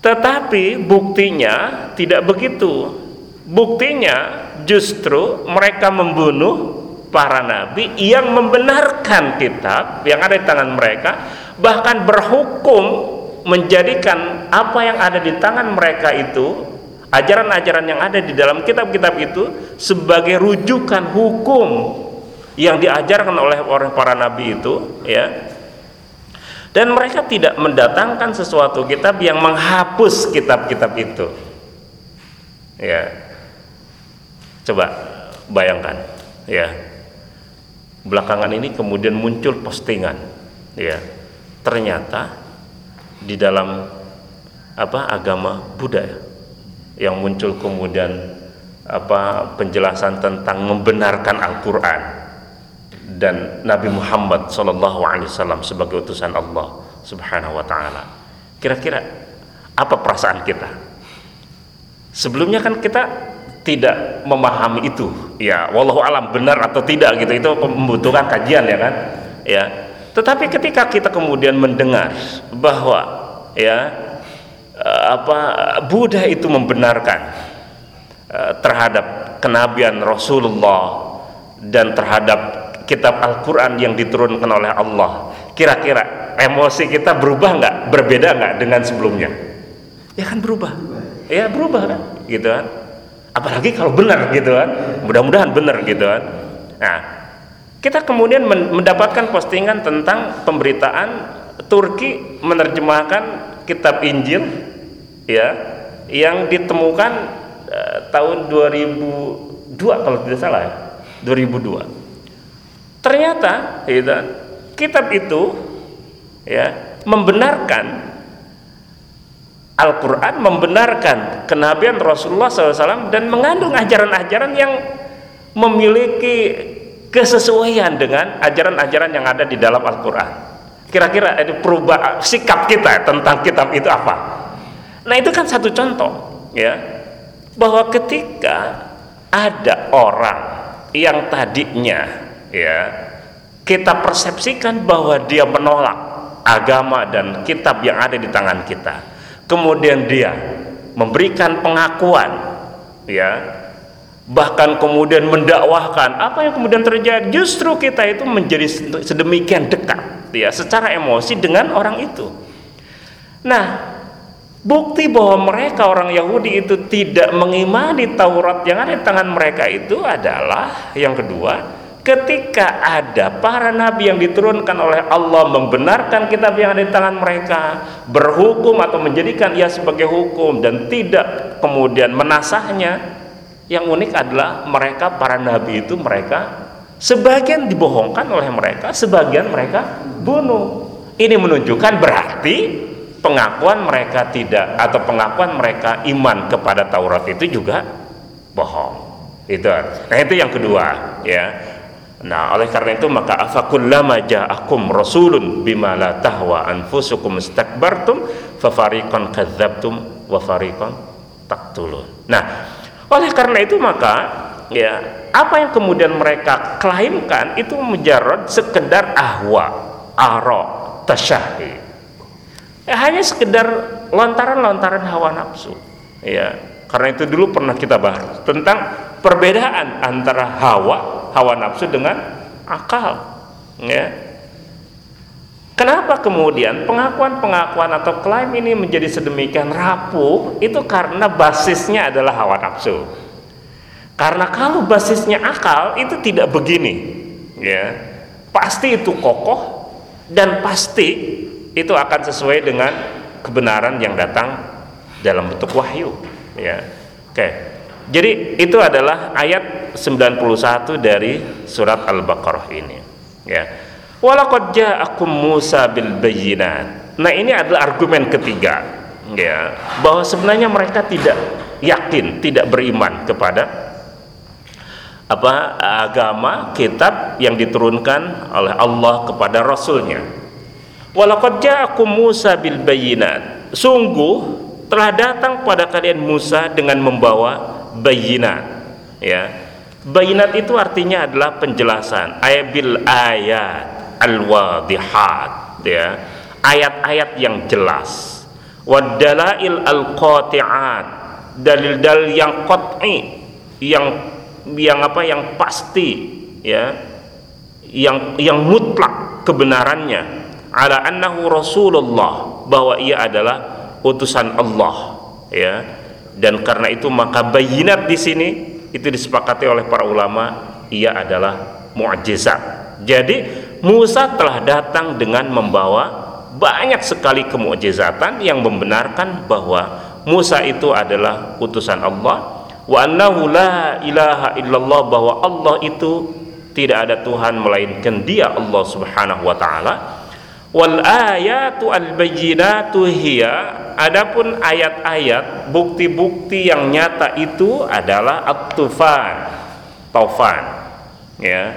Tetapi buktinya tidak begitu. Buktinya justru mereka membunuh para nabi yang membenarkan kitab yang ada di tangan mereka, bahkan berhukum menjadikan apa yang ada di tangan mereka itu ajaran-ajaran yang ada di dalam kitab-kitab itu sebagai rujukan hukum yang diajarkan oleh orang para nabi itu ya. Dan mereka tidak mendatangkan sesuatu kitab yang menghapus kitab-kitab itu. Ya. Coba bayangkan ya belakangan ini kemudian muncul postingan ya ternyata di dalam apa agama Buddha ya, yang muncul kemudian apa penjelasan tentang membenarkan Al-Qur'an dan Nabi Muhammad Wasallam sebagai utusan Allah Subhanahu Wa Taala. Kira-kira apa perasaan kita? Sebelumnya kan kita tidak memahami itu, ya, wallahu alam benar atau tidak gitu itu membutuhkan kajian ya kan, ya. Tetapi ketika kita kemudian mendengar bahwa ya eh, apa Buddha itu membenarkan uh, terhadap kenabian Rasulullah dan terhadap kitab Al-Quran yang diturunkan oleh Allah kira-kira emosi kita berubah nggak? Berbeda nggak dengan sebelumnya? Ya kan berubah. Ya berubah kan? Gitu kan apalagi kalau benar gitu kan. Mudah-mudahan benar gitu kan. Nah kita kemudian mendapatkan postingan tentang pemberitaan Turki menerjemahkan kitab Injil ya yang ditemukan uh, tahun 2002 kalau tidak salah ya 2002 Ternyata gitu, kitab itu ya membenarkan Al-Quran membenarkan kenabian Rasulullah SAW dan mengandung ajaran-ajaran yang memiliki kesesuaian dengan ajaran-ajaran yang ada di dalam Al-Quran. Kira-kira itu perubahan sikap kita tentang kitab itu apa? Nah itu kan satu contoh ya bahwa ketika ada orang yang tadinya ya kita persepsikan bahwa dia menolak agama dan kitab yang ada di tangan kita kemudian dia memberikan pengakuan ya. Bahkan kemudian mendakwahkan. Apa yang kemudian terjadi? Justru kita itu menjadi sedemikian dekat ya secara emosi dengan orang itu. Nah bukti bahwa mereka orang Yahudi itu tidak mengimani Taurat yang ada di tangan mereka itu adalah yang kedua ketika ada para nabi yang diturunkan oleh Allah membenarkan kitab yang ada di tangan mereka berhukum atau menjadikan ia sebagai hukum dan tidak kemudian menasahnya yang unik adalah mereka para nabi itu mereka sebagian dibohongkan oleh mereka sebagian mereka bunuh ini menunjukkan berarti pengakuan mereka tidak atau pengakuan mereka iman kepada Taurat itu juga bohong Itu. Nah, itu yang kedua, ya. Nah, oleh karena itu maka afakullama ja'akum rasulun bima la tahwa anfusukum istakbartum fa fariqan kadzabtum wa fariqan taqtulun. Nah, oleh karena itu maka ya, apa yang kemudian mereka klaimkan itu menjarad sekedar ahwa, ara, tasyahi. Ya, hanya sekedar lontaran-lontaran hawa nafsu. Ya, karena itu dulu pernah kita bahas tentang perbedaan antara hawa hawa nafsu dengan akal ya. Kenapa kemudian pengakuan-pengakuan atau klaim ini menjadi sedemikian rapuh? Itu karena basisnya adalah hawa nafsu. Karena kalau basisnya akal itu tidak begini ya. Pasti itu kokoh dan pasti itu akan sesuai dengan kebenaran yang datang dalam bentuk wahyu ya. Oke jadi itu adalah ayat 91 dari surat Al-Baqarah ini. Ya. Walaqad ja'akum Musa bil bayyinat. Nah, ini adalah argumen ketiga, ya, bahwa sebenarnya mereka tidak yakin, tidak beriman kepada apa agama kitab yang diturunkan oleh Allah kepada rasulnya. Walaqad ja'akum Musa bil bayyinat. Sungguh telah datang pada kalian Musa dengan membawa bayinat ya. Bayinat itu artinya adalah penjelasan. Ayabil ayat al-wadihat ya. Ayat-ayat yang jelas. Wadalail al-qati'at dalil-dalil yang qat'i yang yang apa yang pasti ya. Yang yang mutlak kebenarannya. Ala annahu rasulullah bahwa ia adalah utusan Allah ya dan karena itu maka bayinat di sini itu disepakati oleh para ulama ia adalah mukjizat. Jadi Musa telah datang dengan membawa banyak sekali kemukjizatan yang membenarkan bahwa Musa itu adalah utusan Allah wa annahu la ilaha illallah bahwa Allah itu tidak ada Tuhan melainkan Dia Allah Subhanahu wa taala wal ayatu al bayyinatu hiya. Adapun ayat-ayat bukti-bukti yang nyata itu adalah at-tufan taufan ya.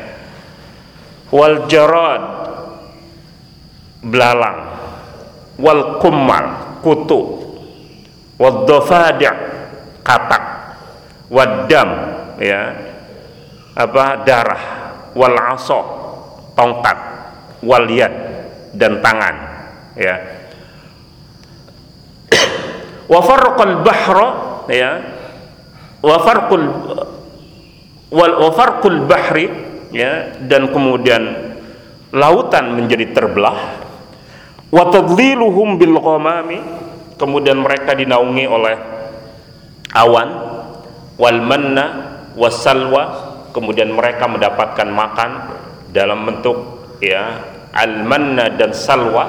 Wal jarad belalang. Wal kummal kutu. Wal dafadi' katak. Wadam ya. Apa darah. Wal aso tongkat. Wal yad dan tangan ya. Wa farqal bahra ya. Wa farqul wal wa farqul bahri ya. Dan kemudian lautan menjadi terbelah. Wa tadliluhum bil ghamami kemudian mereka dinaungi oleh awan. Wal manna wasalwa kemudian mereka mendapatkan makan dalam bentuk ya al manna dan salwa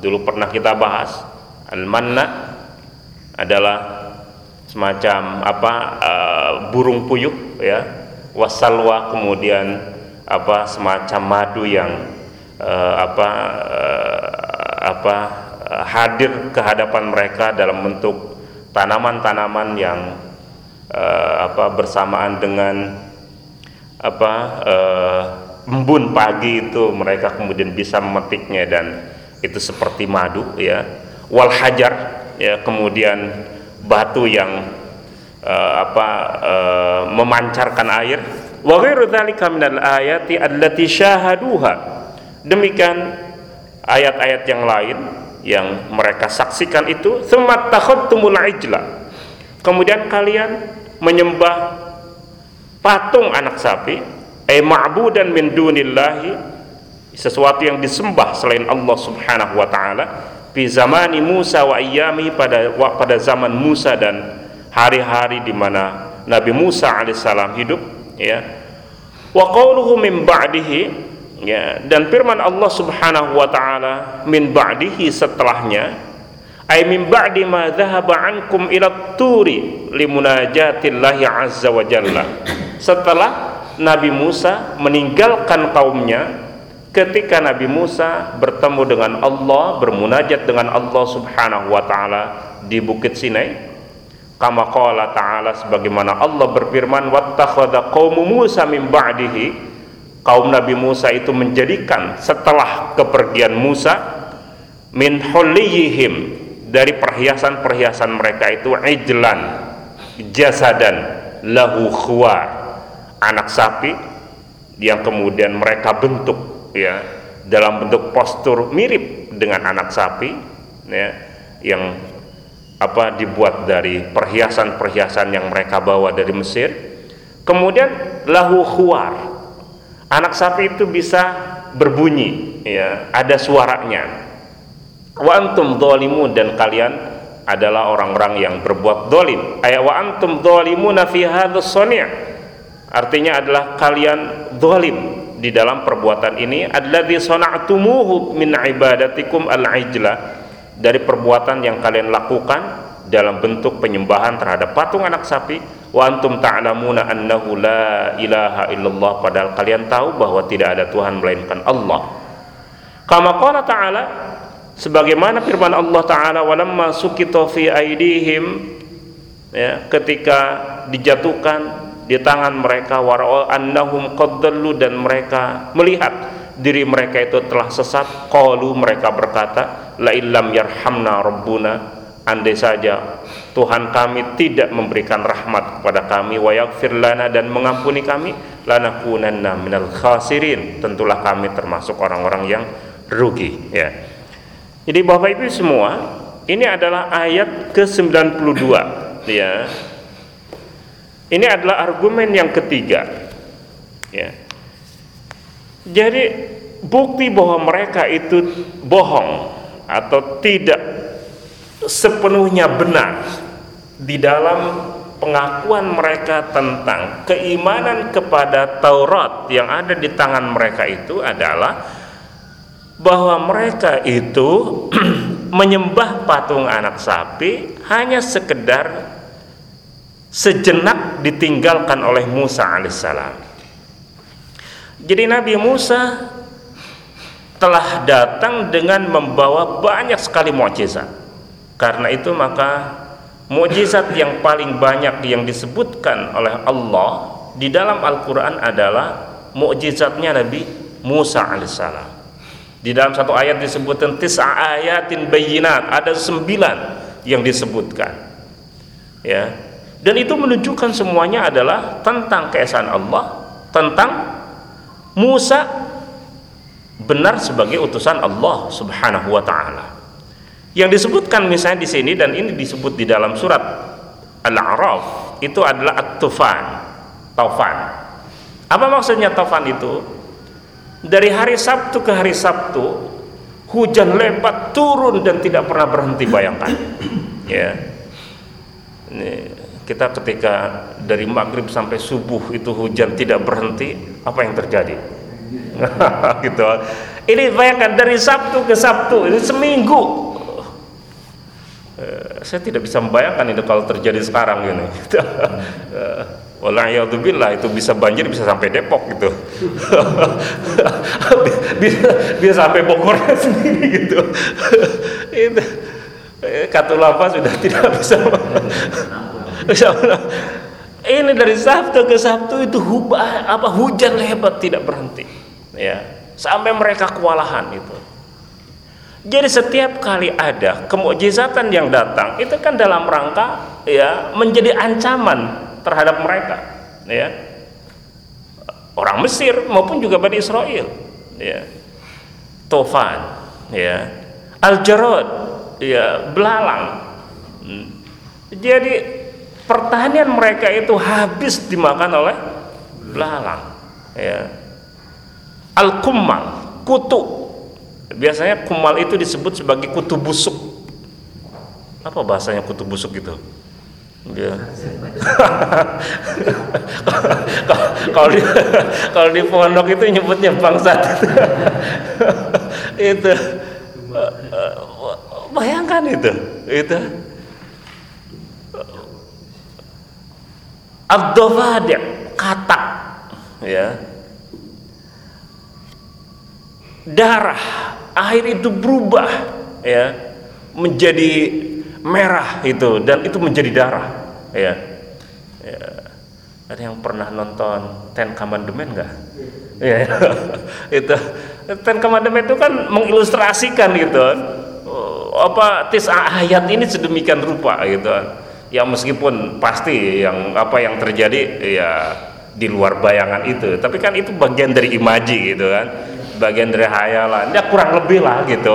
dulu pernah kita bahas. Al manna adalah semacam apa uh, burung puyuh ya. Wasalwa kemudian apa semacam madu yang uh, apa uh, apa uh, hadir ke hadapan mereka dalam bentuk tanaman-tanaman yang uh, apa bersamaan dengan apa uh, embun pagi itu mereka kemudian bisa memetiknya dan itu seperti madu ya. Wal hajar ya kemudian batu yang uh, apa uh, memancarkan air. Wa ghairu dzalika minal ayati allati syahaduha. Demikian ayat-ayat yang lain yang mereka saksikan itu tsumma takhadtumul ijla. Kemudian kalian menyembah patung anak sapi ay ma'budan min dunillahi sesuatu yang disembah selain Allah Subhanahu wa taala fi zamani Musa wa ayyami pada pada zaman Musa dan hari-hari di mana Nabi Musa alaihissalam hidup ya. Wa qawluhu min ba'dihi ya. Dan firman Allah Subhanahu wa taala min ba'dihi setelahnya ay min ba'di ma dhahaba ankum ila turi limunajatillahi azza wa jalla. Setelah Nabi Musa meninggalkan kaumnya ketika Nabi Musa bertemu dengan Allah bermunajat dengan Allah Subhanahu wa taala di Bukit Sinai. Kama ta'ala sebagaimana Allah berfirman wattakhadha qaumu Musa min ba'dihi kaum Nabi Musa itu menjadikan setelah kepergian Musa min huliyihim dari perhiasan-perhiasan mereka itu ijlan jasadan lahu khuwar anak sapi yang kemudian mereka bentuk ya dalam bentuk postur mirip dengan anak sapi ya yang apa dibuat dari perhiasan-perhiasan yang mereka bawa dari Mesir. Kemudian lahu khuwar. Anak sapi itu bisa berbunyi, ya, ada suaranya. Wa antum dzalimun dan kalian adalah orang-orang yang berbuat dolim. Ayat wa antum dzalimuna fi hadzal Artinya adalah kalian dolim di dalam perbuatan ini. Adalah di sana'tumuhu min ibadatikum al-ijla. Dari perbuatan yang kalian lakukan dalam bentuk penyembahan terhadap patung anak sapi. Wa antum ta'lamuna annahu la ilaha illallah. Padahal kalian tahu bahwa tidak ada Tuhan melainkan Allah. Kama qala ta'ala sebagaimana firman Allah taala walamma sukita fi aidihim ya ketika dijatuhkan di tangan mereka wara'u annahum qad dan mereka melihat diri mereka itu telah sesat. Qalu mereka berkata la illam yarhamna rabbuna. Andai saja Tuhan kami tidak memberikan rahmat kepada kami wa yaghfir lana dan mengampuni kami lanakunanna minal khasirin. Tentulah kami termasuk orang-orang yang rugi ya. Jadi Bapak Ibu semua ini adalah ayat ke-92 ya ini adalah argumen yang ketiga. Ya. Jadi bukti bahwa mereka itu bohong atau tidak sepenuhnya benar di dalam pengakuan mereka tentang keimanan kepada Taurat yang ada di tangan mereka itu adalah bahwa mereka itu menyembah patung anak sapi hanya sekedar sejenak ditinggalkan oleh Musa alaihissalam. Jadi Nabi Musa telah datang dengan membawa banyak sekali mukjizat. Karena itu maka mukjizat yang paling banyak yang disebutkan oleh Allah di dalam Al-Qur'an adalah mukjizatnya Nabi Musa alaihissalam. Di dalam satu ayat disebutkan tis'a ayatin bayinat, ada sembilan yang disebutkan. Ya. Dan itu menunjukkan semuanya adalah tentang keesaan Allah, tentang Musa benar sebagai utusan Allah Subhanahu wa taala. Yang disebutkan misalnya di sini dan ini disebut di dalam surat Al-A'raf itu adalah at-tufan, taufan. Apa maksudnya taufan itu? Dari hari Sabtu ke hari Sabtu hujan lebat turun dan tidak pernah berhenti bayangkan. Ya. Ini kita ketika dari maghrib sampai subuh itu hujan tidak berhenti, apa yang terjadi? gitu. Ini bayangkan dari Sabtu ke Sabtu, ini seminggu. Uh, saya tidak bisa membayangkan itu kalau terjadi sekarang ini. Wallahubillah itu bisa banjir bisa sampai Depok gitu. bisa, bisa sampai Bogornya sendiri gitu. itu eh, Katulampa sudah tidak bisa. Ini dari Sabtu ke Sabtu itu hubah, apa hujan lebat tidak berhenti. Ya sampai mereka kewalahan itu. Jadi setiap kali ada kemujizatan yang datang itu kan dalam rangka ya menjadi ancaman terhadap mereka ya. Orang Mesir maupun juga Bani Israel ya. Tofan ya. Al-Jarod ya belalang. Hmm. jadi pertanian mereka itu habis dimakan oleh belalang ya. Al-kummal kutu. Biasanya kumal itu disebut sebagai kutu busuk. Apa bahasanya kutu busuk itu? Ya. kalau di kalau di pondok itu nyebutnya bangsat. Itu. Bayangkan itu. Itu ad katak ya. Darah air itu berubah ya menjadi merah itu dan itu menjadi darah ya, ya. ada yang pernah nonton Ten Commandment nggak? Ya. Itu Ten Commandment itu kan mengilustrasikan gitu apa tis ayat ini sedemikian rupa gitu ya meskipun pasti yang apa yang terjadi ya di luar bayangan itu. Tapi kan itu bagian dari imaji gitu kan. Bagian dari hayalan ya kurang lebih lah gitu.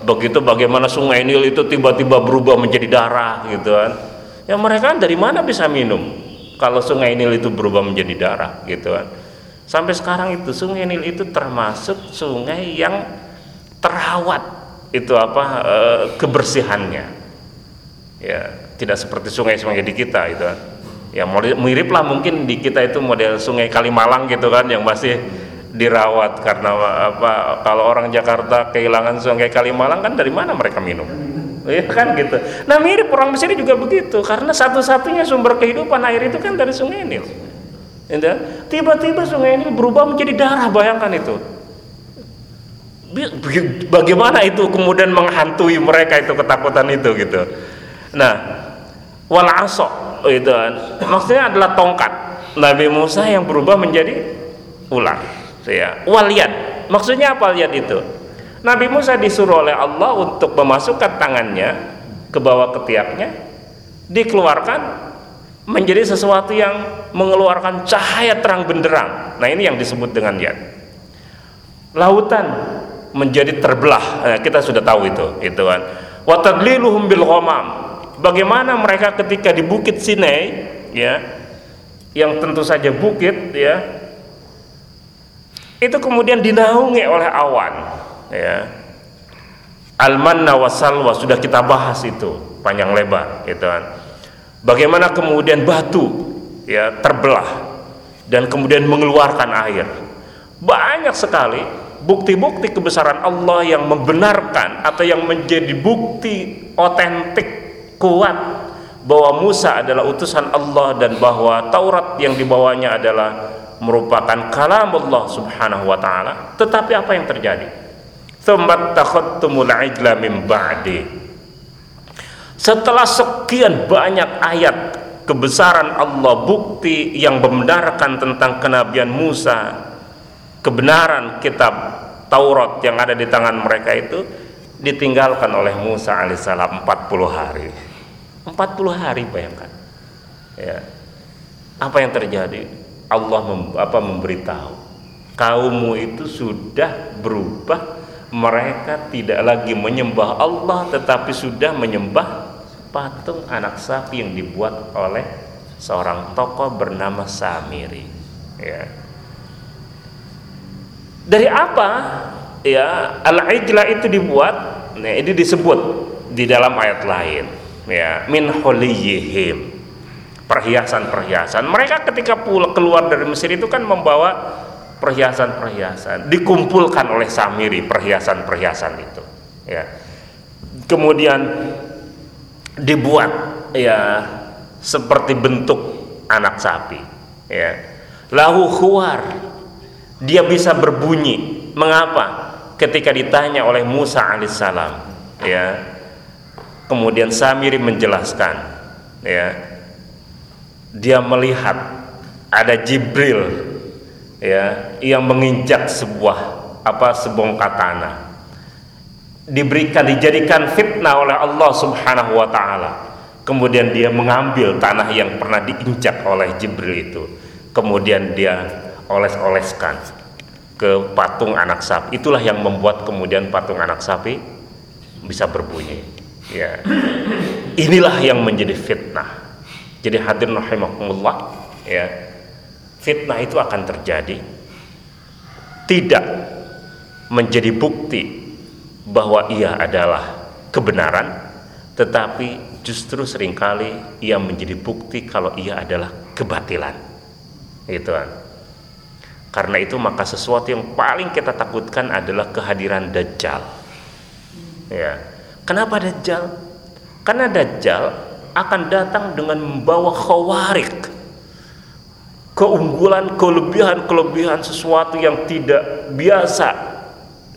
Begitu bagaimana sungai Nil itu tiba-tiba berubah menjadi darah gitu kan. Ya mereka kan dari mana bisa minum kalau sungai Nil itu berubah menjadi darah gitu kan. Sampai sekarang itu sungai Nil itu termasuk sungai yang terawat. Itu apa e, kebersihannya. Ya tidak seperti sungai-sungai di kita itu kan. Ya mirip lah mungkin di kita itu model sungai Kalimalang gitu kan yang masih dirawat karena apa kalau orang Jakarta kehilangan sungai Kalimalang kan dari mana mereka minum? Ya kan gitu. Nah mirip orang Mesir juga begitu karena satu-satunya sumber kehidupan air itu kan dari sungai Nil. Ya tiba-tiba sungai Nil berubah menjadi darah bayangkan itu. Bagaimana itu kemudian menghantui mereka itu ketakutan itu gitu. Nah wal asok itu kan. Maksudnya adalah tongkat. Nabi Musa yang berubah menjadi ular ya. Walian maksudnya apa lihat itu? Nabi Musa disuruh oleh Allah untuk memasukkan tangannya ke bawah ketiaknya dikeluarkan menjadi sesuatu yang mengeluarkan cahaya terang benderang. Nah ini yang disebut dengan yad. Lautan menjadi terbelah. Nah, kita sudah tahu itu itu kan. Watadliluhum bil ghamam bagaimana mereka ketika di bukit Sinai ya yang tentu saja bukit ya itu kemudian dinaungi oleh awan ya. Al-manna sudah kita bahas itu panjang lebar gitu kan. Bagaimana kemudian batu ya terbelah dan kemudian mengeluarkan air. Banyak sekali bukti-bukti kebesaran Allah yang membenarkan atau yang menjadi bukti otentik kuat bahwa Musa adalah utusan Allah dan bahwa Taurat yang dibawanya adalah merupakan kalam Allah Subhanahu wa taala. Tetapi apa yang terjadi? Tsumma takhadtumul ijla ba'di. Setelah sekian banyak ayat kebesaran Allah bukti yang membenarkan tentang kenabian Musa kebenaran kitab Taurat yang ada di tangan mereka itu ditinggalkan oleh Musa alaihissalam 40 hari 40 hari bayangkan. Ya. Apa yang terjadi? Allah mem, apa memberitahu. Kaummu itu sudah berubah mereka tidak lagi menyembah Allah tetapi sudah menyembah patung anak sapi yang dibuat oleh seorang tokoh bernama Samiri. Ya. Dari apa? Ya al-ijla itu dibuat nah ini disebut di dalam ayat lain ya min huliyihim perhiasan-perhiasan. Mereka ketika pulang keluar dari Mesir itu kan membawa perhiasan-perhiasan, dikumpulkan oleh Samiri perhiasan-perhiasan itu, ya. Kemudian dibuat ya seperti bentuk anak sapi, ya. Lahu khuar, dia bisa berbunyi. Mengapa? Ketika ditanya oleh Musa alaihissalam, ya. Kemudian Samiri menjelaskan, ya dia melihat ada Jibril ya yang menginjak sebuah apa sebongkah tanah. Diberikan dijadikan fitnah oleh Allah Subhanahu wa taala. Kemudian dia mengambil tanah yang pernah diinjak oleh Jibril itu. Kemudian dia oles-oleskan ke patung anak sapi. Itulah yang membuat kemudian patung anak sapi bisa berbunyi ya. Inilah yang menjadi fitnah. Jadi hadirin rahimakumullah ya. Fitnah itu akan terjadi. Tidak menjadi bukti bahwa ia adalah kebenaran tetapi justru sering kali ia menjadi bukti kalau ia adalah kebatilan. Itu kan. Karena itu maka sesuatu yang paling kita takutkan adalah kehadiran dajjal. Ya kenapa dajjal? Karena dajjal akan datang dengan membawa khawarik keunggulan kelebihan-kelebihan sesuatu yang tidak biasa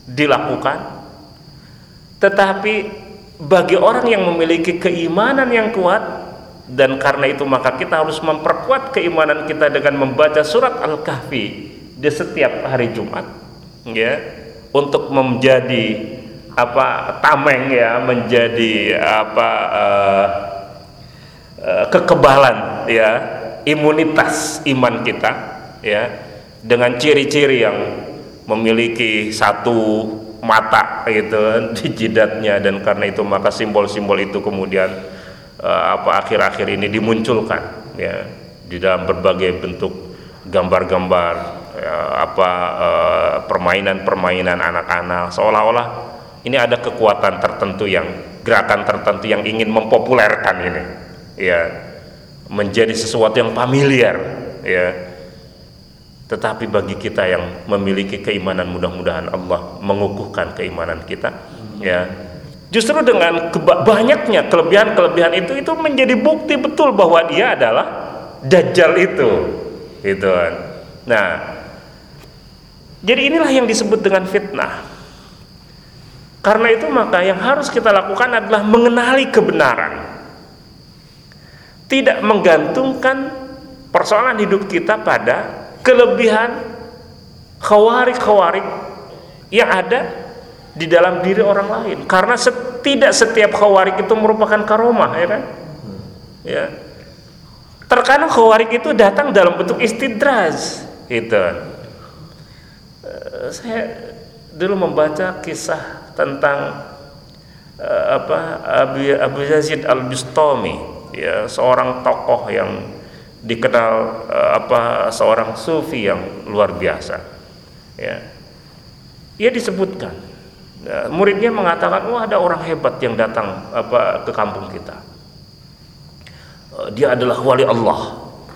dilakukan. Tetapi bagi orang yang memiliki keimanan yang kuat dan karena itu maka kita harus memperkuat keimanan kita dengan membaca surat Al-Kahfi di setiap hari Jumat. Ya untuk menjadi apa tameng ya menjadi apa uh, kekebalan ya imunitas iman kita ya dengan ciri-ciri yang memiliki satu mata gitu di jidatnya dan karena itu maka simbol-simbol itu kemudian uh, apa akhir-akhir ini dimunculkan ya di dalam berbagai bentuk gambar-gambar ya, apa permainan-permainan anak-anak seolah-olah ini ada kekuatan tertentu yang gerakan tertentu yang ingin mempopulerkan ini. Ya menjadi sesuatu yang familiar ya. Tetapi bagi kita yang memiliki keimanan mudah-mudahan Allah mengukuhkan keimanan kita ya. Justru dengan banyaknya kelebihan-kelebihan itu itu menjadi bukti betul bahwa dia adalah dajjal itu gitu kan. Nah jadi inilah yang disebut dengan fitnah karena itu maka yang harus kita lakukan adalah mengenali kebenaran. Tidak menggantungkan persoalan hidup kita pada kelebihan khawarik-khawarik yang ada di dalam diri orang lain. Karena tidak setiap khawarik itu merupakan karomah ya kan? Ya. Terkadang khawarik itu datang dalam bentuk istidraj itu uh, saya dulu membaca kisah tentang uh, apa Abu, Abu Yazid Al Bustami ya seorang tokoh yang dikenal uh, apa seorang sufi yang luar biasa ya. Ia disebutkan ya, muridnya mengatakan wah ada orang hebat yang datang apa ke kampung kita. Uh, dia adalah wali Allah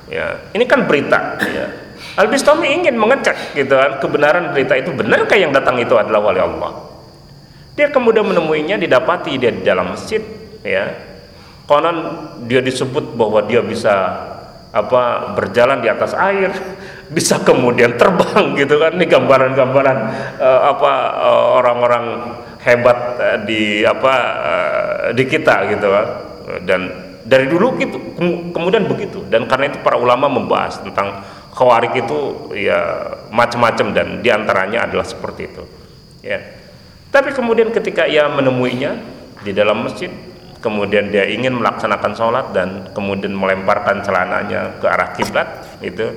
ya. Ini kan berita ya. Al Bistami ingin mengecek gitu kan kebenaran berita itu benarkah yang datang itu adalah wali Allah dia kemudian menemuinya didapati dia di dalam masjid ya. Konon dia disebut bahwa dia bisa apa berjalan di atas air bisa kemudian terbang gitu kan. Ini gambaran-gambaran uh, apa uh, orang-orang hebat uh, di apa uh, di kita gitu kan. Dan dari dulu gitu kemudian begitu. Dan karena itu para ulama membahas tentang khawarik itu ya macam-macam dan di antaranya adalah seperti itu ya tapi kemudian ketika ia menemuinya di dalam masjid kemudian dia ingin melaksanakan sholat dan kemudian melemparkan celananya ke arah kiblat itu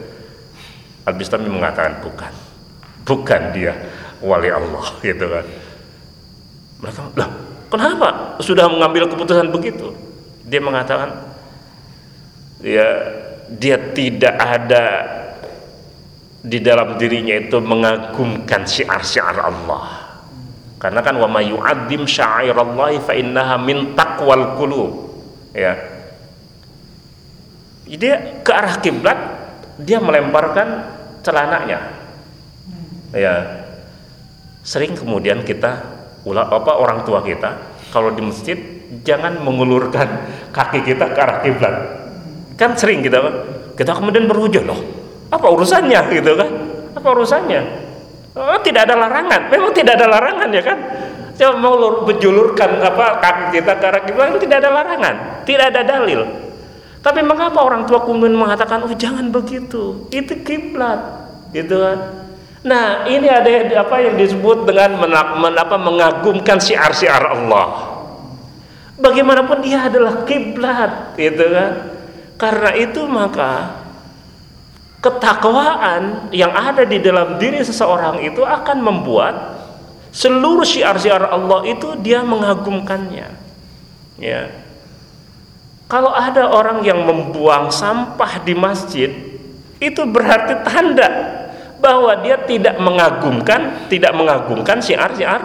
Al Bistami mengatakan bukan. Bukan dia wali Allah gitu kan. Mereka lah kenapa sudah mengambil keputusan begitu? Dia mengatakan ya dia tidak ada di dalam dirinya itu mengagumkan syiar-syiar Allah karena kan wa may yu'azzim sya'airallahi fa innaha min taqwal qulub. Ya. Dia ke arah kiblat, dia melemparkan celananya. Ya. Sering kemudian kita ulah apa orang tua kita kalau di masjid jangan mengulurkan kaki kita ke arah kiblat. Kan sering kita kita kemudian berhujah loh. Apa urusannya gitu kan? Apa urusannya? Oh, tidak ada larangan. Memang tidak ada larangan ya kan? Coba mau menjulurkan apa kaki kita ke arah kiblat tidak ada larangan, tidak ada dalil. Tapi mengapa orang tua kemudian mengatakan, oh jangan begitu, itu kiblat, gitu kan? Nah ini ada apa yang disebut dengan men, apa, mengagumkan siar-siar Allah. Bagaimanapun dia adalah kiblat, gitu kan? Karena itu maka ketakwaan yang ada di dalam diri seseorang itu akan membuat seluruh syiar-syiar Allah itu dia mengagumkannya. Ya. Kalau ada orang yang membuang sampah di masjid itu berarti tanda bahwa dia tidak mengagumkan tidak mengagumkan syiar-syiar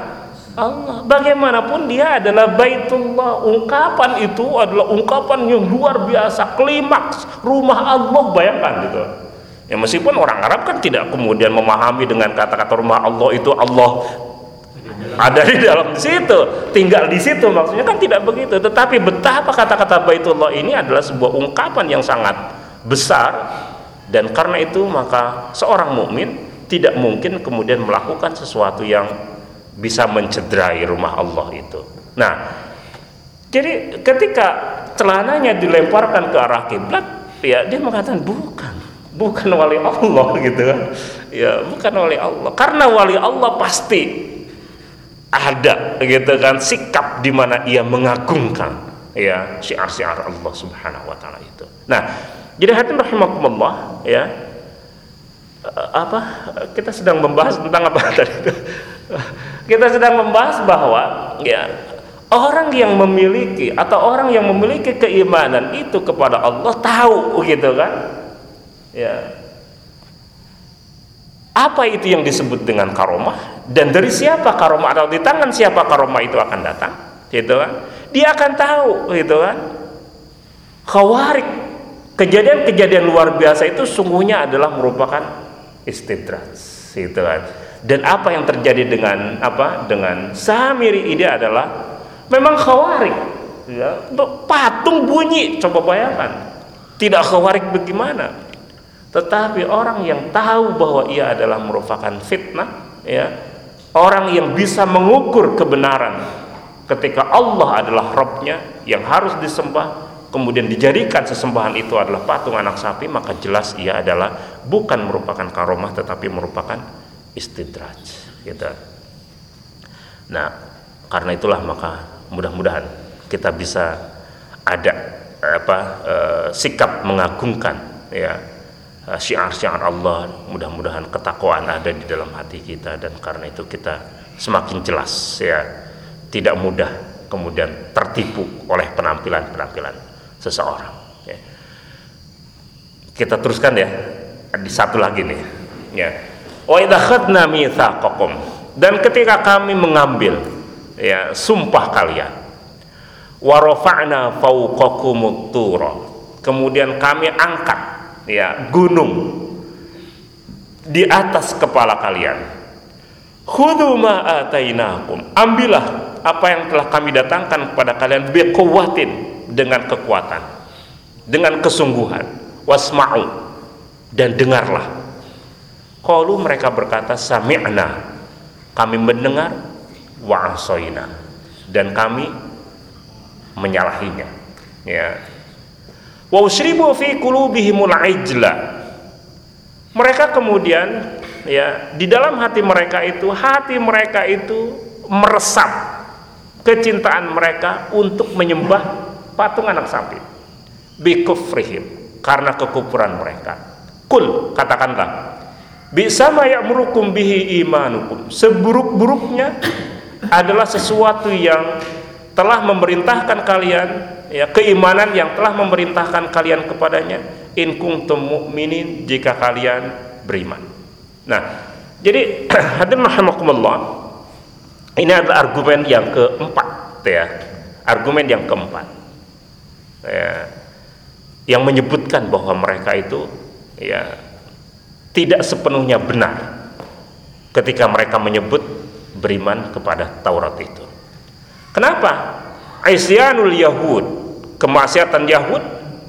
Allah. Bagaimanapun dia adalah baitullah. Ungkapan itu adalah ungkapan yang luar biasa klimaks rumah Allah. Bayangkan gitu Ya meskipun orang Arab kan tidak kemudian memahami dengan kata-kata rumah Allah itu Allah ada di dalam situ, tinggal di situ maksudnya kan tidak begitu. Tetapi betapa kata-kata Baitullah ini adalah sebuah ungkapan yang sangat besar dan karena itu maka seorang mukmin tidak mungkin kemudian melakukan sesuatu yang bisa mencederai rumah Allah itu. Nah, jadi ketika celananya dilemparkan ke arah kiblat ya dia mengatakan bukan bukan wali Allah gitu kan ya bukan wali Allah karena wali Allah pasti ada gitu kan sikap di mana ia mengagungkan ya syiar-syiar Allah Subhanahu wa taala itu. Nah, jadi hadirin rahimakumullah ya eh, apa kita sedang membahas tentang apa tadi itu? kita sedang membahas bahwa ya orang yang memiliki atau orang yang memiliki keimanan itu kepada Allah tahu gitu kan ya. Apa itu yang disebut dengan karomah? Dan dari siapa karomah atau di tangan siapa karomah itu akan datang? Gitu kan? Dia akan tahu gitu kan? Khawarik kejadian-kejadian luar biasa itu sungguhnya adalah merupakan istidraj gitu kan? Dan apa yang terjadi dengan apa dengan Samiri ini adalah memang khawarik ya. Patung bunyi coba bayangkan. Tidak khawarik bagaimana tetapi orang yang tahu bahwa ia adalah merupakan fitnah ya orang yang bisa mengukur kebenaran ketika Allah adalah Robnya yang harus disembah kemudian dijadikan sesembahan itu adalah patung anak sapi maka jelas ia adalah bukan merupakan karomah tetapi merupakan istidraj gitu. nah karena itulah maka mudah-mudahan kita bisa ada apa e, sikap mengagungkan ya syiar-syiar Allah mudah-mudahan ketakwaan ada di dalam hati kita dan karena itu kita semakin jelas ya tidak mudah kemudian tertipu oleh penampilan-penampilan seseorang ya. kita teruskan ya di satu lagi nih ya wa idza khadna mitsaqakum dan ketika kami mengambil ya sumpah kalian warofa'na fauqakumut tura kemudian kami angkat ya gunung. Di atas kepala kalian. Khudhu ma atainakum. Ambillah apa yang telah kami datangkan kepada kalian biquwwatin dengan kekuatan dengan kesungguhan. Wasma'u. Dan dengarlah. Qalu mereka berkata sami'na. Kami mendengar wa asoina dan kami menyalahinya. Ya wa usribu fi qulubihimul mereka kemudian ya di dalam hati mereka itu hati mereka itu meresap kecintaan mereka untuk menyembah patung anak sapi bikufrihim karena kekufuran mereka. Kul katakanlah bisa ya'murukum bihi imanukum? Seburuk-buruknya adalah sesuatu yang telah memerintahkan kalian ya keimanan yang telah memerintahkan kalian kepadanya in kuntum mu'minin jika kalian beriman. Nah, jadi hadirin rahimakumullah ini adalah argumen yang keempat ya. Argumen yang keempat. Ya, yang menyebutkan bahwa mereka itu ya tidak sepenuhnya benar ketika mereka menyebut beriman kepada Taurat itu. Kenapa? Isyanul Yahud, kemaksiatan Yahud,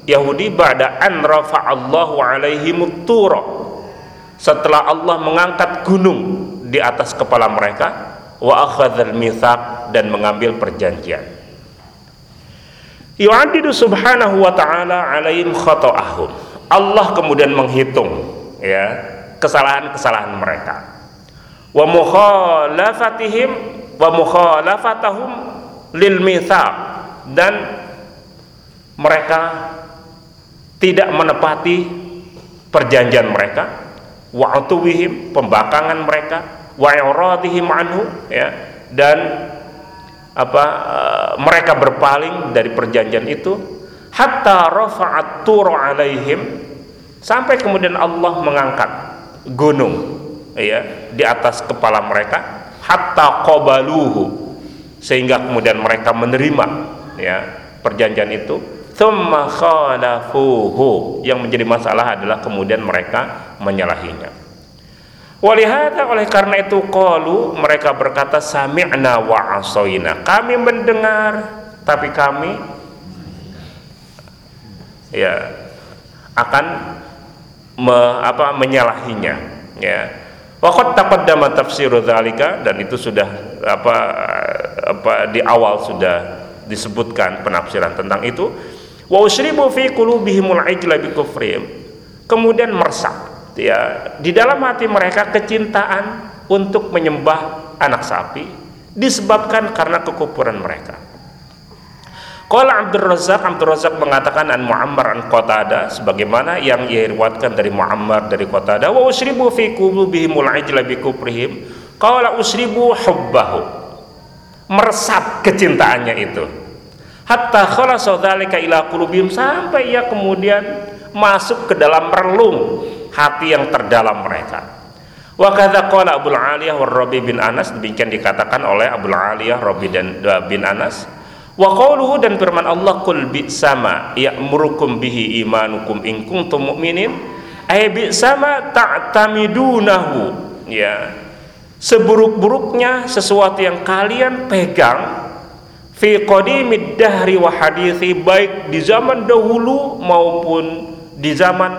Yahudi ba'da an rafa'allahu alaihi tura. Setelah Allah mengangkat gunung di atas kepala mereka, wa akhadzal mitsaq dan mengambil perjanjian. Yu'addidu subhanahu wa ta'ala alaihim khata'ahum. Allah kemudian menghitung ya kesalahan-kesalahan mereka wa mukhalafatihim wa mukhalafatahum lil mithaq. Dan mereka tidak menepati perjanjian mereka wa utuwihim pembangkangan mereka wa iradihim anhu ya. Dan apa uh, mereka berpaling dari perjanjian itu hatta rafa'at turu alaihim sampai kemudian Allah mengangkat gunung ya di atas kepala mereka hatta qabaluhu sehingga kemudian mereka menerima ya perjanjian itu. Thumma khalafuhu. Yang menjadi masalah adalah kemudian mereka menyalahinya. Walihada oleh karena itu qalu mereka berkata sami'na wa asoina kami mendengar tapi kami ya akan me, apa menyalahinya ya Waqad taqaddama tafsiru dzalika dan itu sudah apa apa di awal sudah disebutkan penafsiran tentang itu. Wa usribu fi qulubihimul ijla bi kufrihim. Kemudian meresap ya di dalam hati mereka kecintaan untuk menyembah anak sapi disebabkan karena kekufuran mereka Qala Abdul Razak Abdul Razak mengatakan an Muammar an Qatada. Sebagaimana yang ia riwayatkan dari Muammar dari Qatada wa usribu fi qulubihimul ijla bi kufrihim qala usribu hubbahu. Meresap kecintaannya itu. Hatta khalasa dzalika ila qulubihim. Sampai ia kemudian masuk ke dalam relung hati yang terdalam mereka. Wa kadza qala Abu Aliyah wa Rabi bin Anas demikian dikatakan oleh Abu Aliyah Rabi dan bin Anas wa qawluhu dan firman Allah kul bi sama ya'murukum bihi imanukum in kuntum mu'minin. Ay bi sama ta'tamidunahu. Ya. Seburuk-buruknya sesuatu yang kalian pegang fi qadimid dahri wa hadithi baik di zaman dahulu maupun di zaman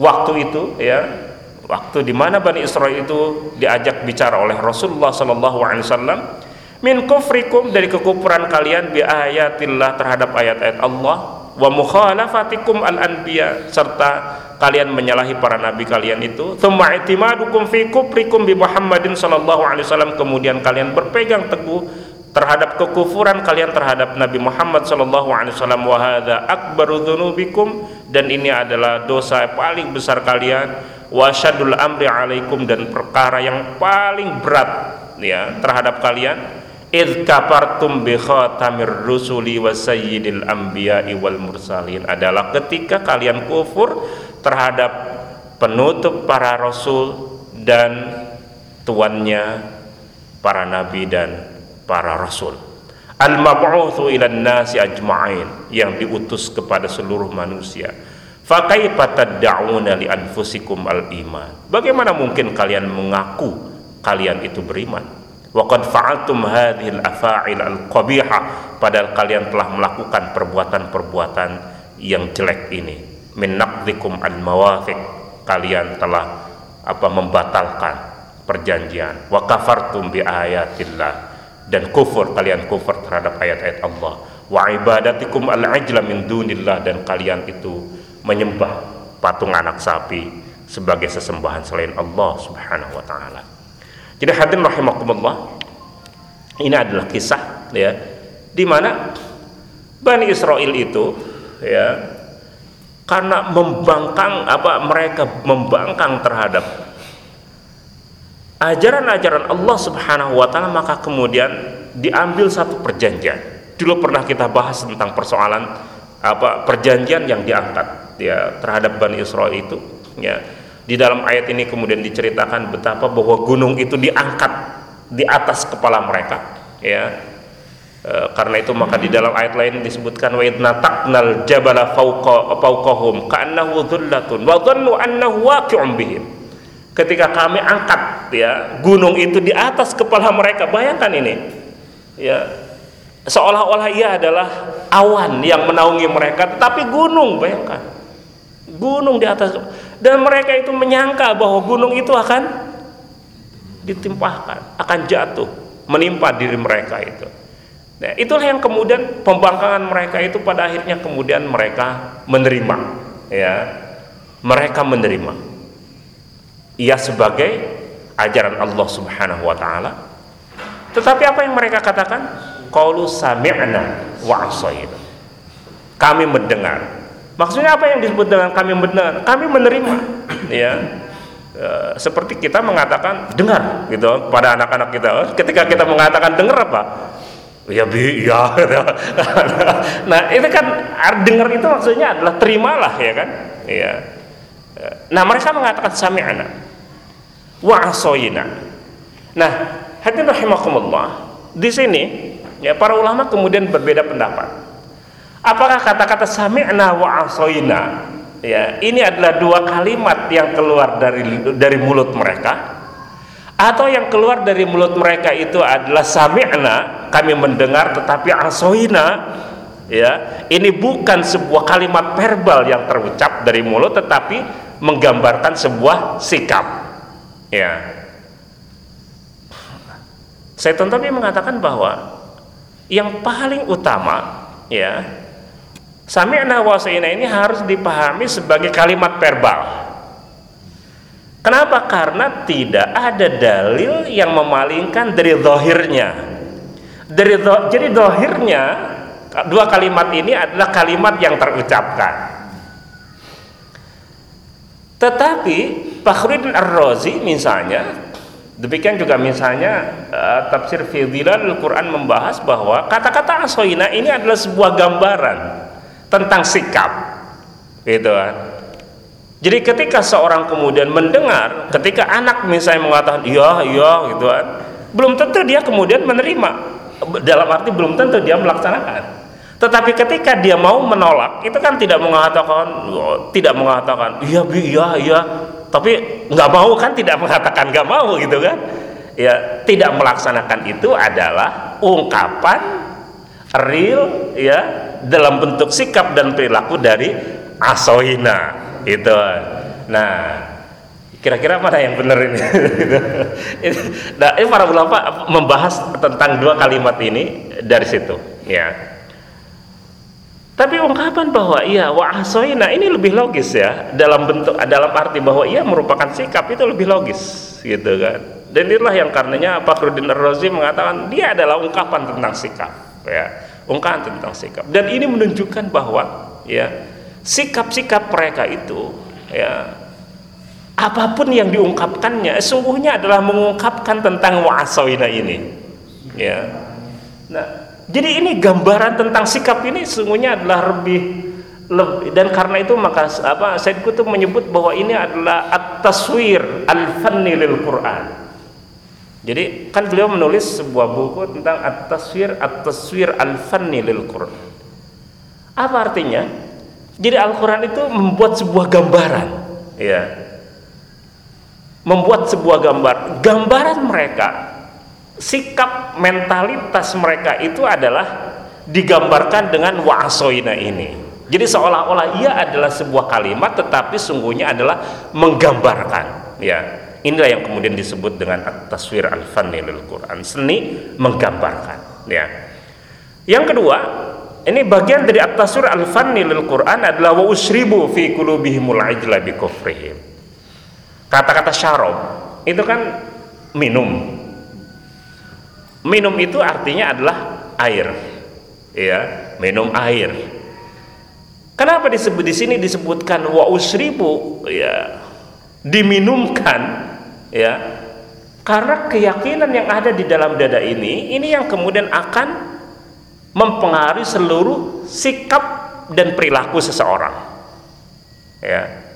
waktu itu. Ya. Waktu di mana Bani Israel itu diajak bicara oleh Rasulullah sallallahu alaihi wasallam min kufrikum dari kekufuran kalian bi ayatillah terhadap ayat-ayat Allah wa mukhalafatikum al anbiya serta kalian menyalahi para nabi kalian itu. Thumma i'timadukum fi kufrikum bi Muhammadin sallallahu alaihi wasallam. Kemudian kalian berpegang teguh terhadap kekufuran kalian terhadap Nabi Muhammad sallallahu alaihi wasallam. Wa hadza akbaru dzunubikum dan ini adalah dosa paling besar kalian. Wa syadul amri alaikum dan perkara yang paling berat ya terhadap kalian id kafartum bi khatamir rusuli wa sayyidil anbiya'i wal mursalin. Adalah ketika kalian kufur terhadap penutup para rasul dan tuannya para nabi dan para rasul. Al mab'utsu ila nasi ajma'in yang diutus kepada seluruh manusia. Fa kaifa tad'una li anfusikum al iman bagaimana mungkin kalian mengaku kalian itu beriman Waqad fa'altum hadhil afa'il al-qabihah padahal kalian telah melakukan perbuatan-perbuatan yang jelek ini. Min naqdikum al-mawathiq kalian telah apa membatalkan perjanjian. Wa kafartum bi ayatillah dan kufur kalian kufur terhadap ayat-ayat Allah. Wa ibadatikum al-ajla min dunillah dan kalian itu menyembah patung anak sapi sebagai sesembahan selain Allah Subhanahu wa taala. Jadi hadirin rahimakumullah, ini adalah kisah ya di mana Bani Israel itu ya karena membangkang apa mereka membangkang terhadap ajaran-ajaran Allah Subhanahu wa taala maka kemudian diambil satu perjanjian. Dulu pernah kita bahas tentang persoalan apa perjanjian yang diangkat ya terhadap Bani Israel itu ya di dalam ayat ini kemudian diceritakan betapa bahwa gunung itu diangkat di atas kepala mereka, ya. E, karena itu maka di dalam ayat lain disebutkan wa idna taqnal jabala fawqa fawqahum ka'annahu dhullatun wa dhannu annahu waqi'un bihim. Ketika kami angkat ya gunung itu di atas kepala mereka, bayangkan ini. Ya, seolah-olah ia adalah awan yang menaungi mereka tetapi gunung bayangkan gunung di atas dan mereka itu menyangka bahwa gunung itu akan ditimpahkan, akan jatuh, menimpa diri mereka itu. Nah, itulah yang kemudian pembangkangan mereka itu pada akhirnya kemudian mereka menerima, ya, mereka menerima. Ia sebagai ajaran Allah Subhanahu Wa Taala. Tetapi apa yang mereka katakan? Kami mendengar Maksudnya apa yang disebut dengan kami mendengar? Kami menerima, ya. E, seperti kita mengatakan dengar gitu pada anak-anak kita. Ketika kita mengatakan dengar apa? Ya bi, ya. nah itu kan dengar itu maksudnya adalah terimalah ya kan? E, nah mereka mengatakan sami anak, wa asoyina. Nah hadirin rahimakumullah di sini ya para ulama kemudian berbeda pendapat Apakah kata-kata sami'na wa asoina ya ini adalah dua kalimat yang keluar dari dari mulut mereka. Atau yang keluar dari mulut mereka itu adalah sami'na kami mendengar tetapi asoina ya ini bukan sebuah kalimat verbal yang terucap dari mulut tetapi menggambarkan sebuah sikap. Ya. Saya tapi mengatakan bahwa yang paling utama ya Sami'na wa ini harus dipahami sebagai kalimat verbal. Kenapa? Karena tidak ada dalil yang memalingkan dari zahirnya. Dari jadi zahirnya dua kalimat ini adalah kalimat yang terucapkan. Tetapi Fakhruddin Ar-Razi misalnya demikian juga misalnya uh, tafsir Fidilal Al-Quran membahas bahwa kata-kata asoina ini adalah sebuah gambaran tentang sikap gitu kan jadi ketika seorang kemudian mendengar, ketika anak misalnya mengatakan iya iya gitu kan, belum tentu dia kemudian menerima. Dalam arti belum tentu dia melaksanakan. Tetapi ketika dia mau menolak, itu kan tidak mengatakan oh, tidak mengatakan iya bi iya iya, tapi nggak mau kan tidak mengatakan nggak mau gitu kan? Ya tidak melaksanakan itu adalah ungkapan real ya dalam bentuk sikap dan perilaku dari asohina. Itu nah kira-kira mana yang benar ini? Nah ini para ulama membahas tentang dua kalimat ini dari situ ya. Tapi ungkapan bahwa iya wa ahsoina ini lebih logis ya dalam bentuk dalam arti bahwa ia merupakan sikap itu lebih logis gitu kan. Dan inilah yang karenanya Fakhruddin Ar-Razi mengatakan dia adalah ungkapan tentang sikap ya ungkapan tentang sikap. Dan ini menunjukkan bahwa ya sikap-sikap mereka itu ya apa pun yang diungkapkannya sungguhnya adalah mengungkapkan tentang wa'asawina ini. Ya. Nah jadi ini gambaran tentang sikap ini sungguhnya adalah lebih lebih dan karena itu maka apa Said Kutub menyebut bahwa ini adalah at-taswir al-fanni lil Quran jadi kan beliau menulis sebuah buku tentang at-taswir at-taswir al-fanni lil Quran apa artinya jadi Al-Quran itu membuat sebuah gambaran, ya, membuat sebuah gambar. Gambaran mereka, sikap mentalitas mereka itu adalah digambarkan dengan wa'asoina ini. Jadi seolah-olah ia adalah sebuah kalimat, tetapi sungguhnya adalah menggambarkan. Ya, inilah yang kemudian disebut dengan at-taswir al-fanni Quran, seni menggambarkan. Ya. Yang kedua, ini bagian dari at-tasur al-fanni lil Quran adalah wa usribu fi qulubihimul ajla bi kufrihim. Kata-kata syarab itu kan minum. Minum itu artinya adalah air. Ya, minum air. Kenapa disebut di sini disebutkan wa usribu ya diminumkan ya karena keyakinan yang ada di dalam dada ini ini yang kemudian akan mempengaruhi seluruh sikap dan perilaku seseorang. Ya.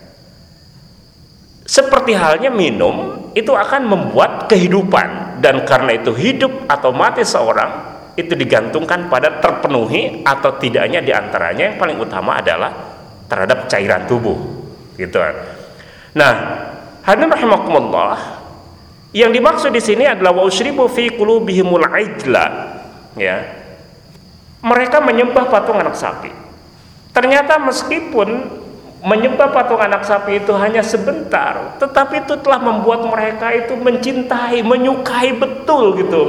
Seperti halnya minum itu akan membuat kehidupan dan karena itu hidup atau mati seorang itu digantungkan pada terpenuhi atau tidaknya di antaranya yang paling utama adalah terhadap cairan tubuh gitu. Nah, hadirin rahimakumullah yang dimaksud di sini adalah wa usribu fi qulubihimul ajla ya mereka menyembah patung anak sapi. Ternyata meskipun menyembah patung anak sapi itu hanya sebentar, tetapi itu telah membuat mereka itu mencintai, menyukai betul gitu.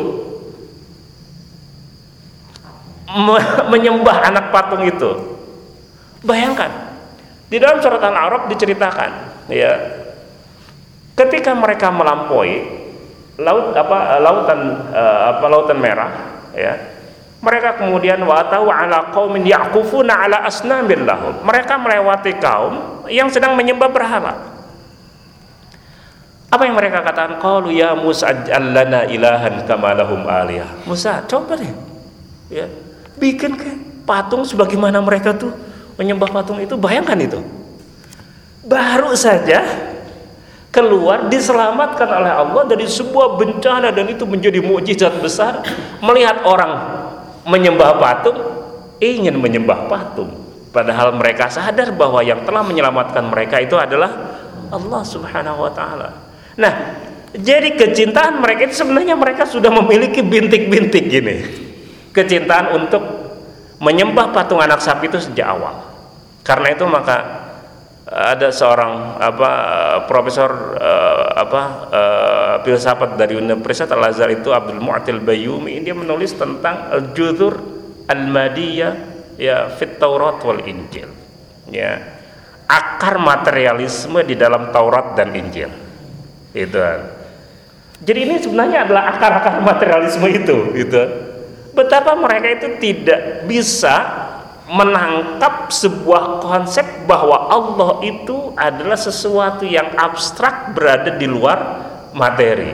menyembah anak patung itu. Bayangkan, di dalam surat Al-A'raf diceritakan, ya. Ketika mereka melampaui laut apa lautan eh, apa lautan merah, ya mereka kemudian watau ala qaumin yaqufuna ala asnamin lahum. Mereka melewati kaum yang sedang menyembah berhala. Apa yang mereka katakan? Qalu ya Musa lana ilahan kama lahum aliyah. Musa, coba deh. Ya, bikin ke patung sebagaimana mereka tuh menyembah patung itu. Bayangkan itu. Baru saja keluar diselamatkan oleh Allah dari sebuah bencana dan itu menjadi mukjizat besar melihat orang menyembah patung ingin menyembah patung padahal mereka sadar bahwa yang telah menyelamatkan mereka itu adalah Allah Subhanahu wa taala. Nah, jadi kecintaan mereka itu sebenarnya mereka sudah memiliki bintik-bintik gini. Kecintaan untuk menyembah patung anak sapi itu sejak awal. Karena itu maka ada seorang apa profesor uh, apa uh, filsafat dari Universitas Al Azhar itu Abdul Mu'til Bayumi dia menulis tentang al-juzur al-madiyah ya fit Taurat wal Injil. Ya. Akar materialisme di dalam Taurat dan Injil. Itu. Jadi ini sebenarnya adalah akar-akar materialisme itu, gitu. Betapa mereka itu tidak bisa menangkap sebuah konsep bahwa Allah itu adalah sesuatu yang abstrak berada di luar materi.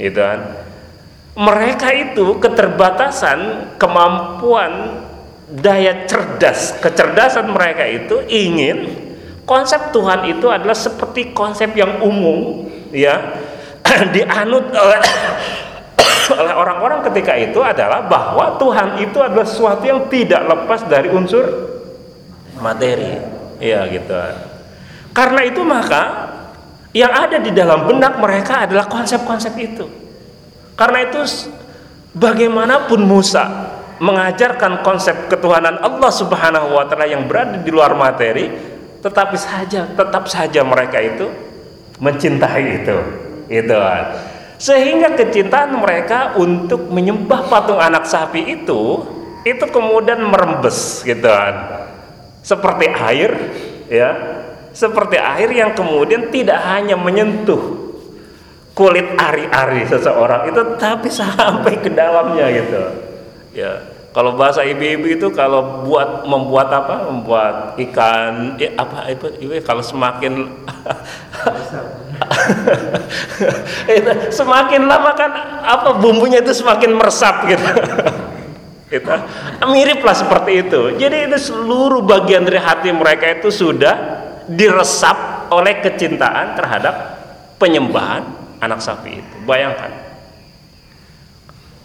Gitu kan? Mereka itu keterbatasan kemampuan daya cerdas, kecerdasan mereka itu ingin konsep Tuhan itu adalah seperti konsep yang umum ya dianut oleh oleh orang-orang ketika itu adalah bahwa Tuhan itu adalah sesuatu yang tidak lepas dari unsur materi. Ya gitu. Karena itu maka yang ada di dalam benak mereka adalah konsep-konsep itu. Karena itu bagaimanapun Musa mengajarkan konsep ketuhanan Allah Subhanahu wa taala yang berada di luar materi, tetapi saja tetap saja mereka itu mencintai itu. Itu sehingga kecintaan mereka untuk menyembah patung anak sapi itu itu kemudian merembes gitu kan. Seperti air ya. Seperti air yang kemudian tidak hanya menyentuh kulit ari-ari seseorang itu tapi sampai ke dalamnya gitu. Ya. Kalau bahasa ibu-ibu itu kalau buat membuat apa? Membuat ikan ya, apa itu, itu kalau semakin semakin lama kan apa bumbunya itu semakin meresap gitu. Itu mirip lah seperti itu. Jadi itu seluruh bagian dari hati mereka itu sudah diresap oleh kecintaan terhadap penyembahan anak sapi itu. Bayangkan.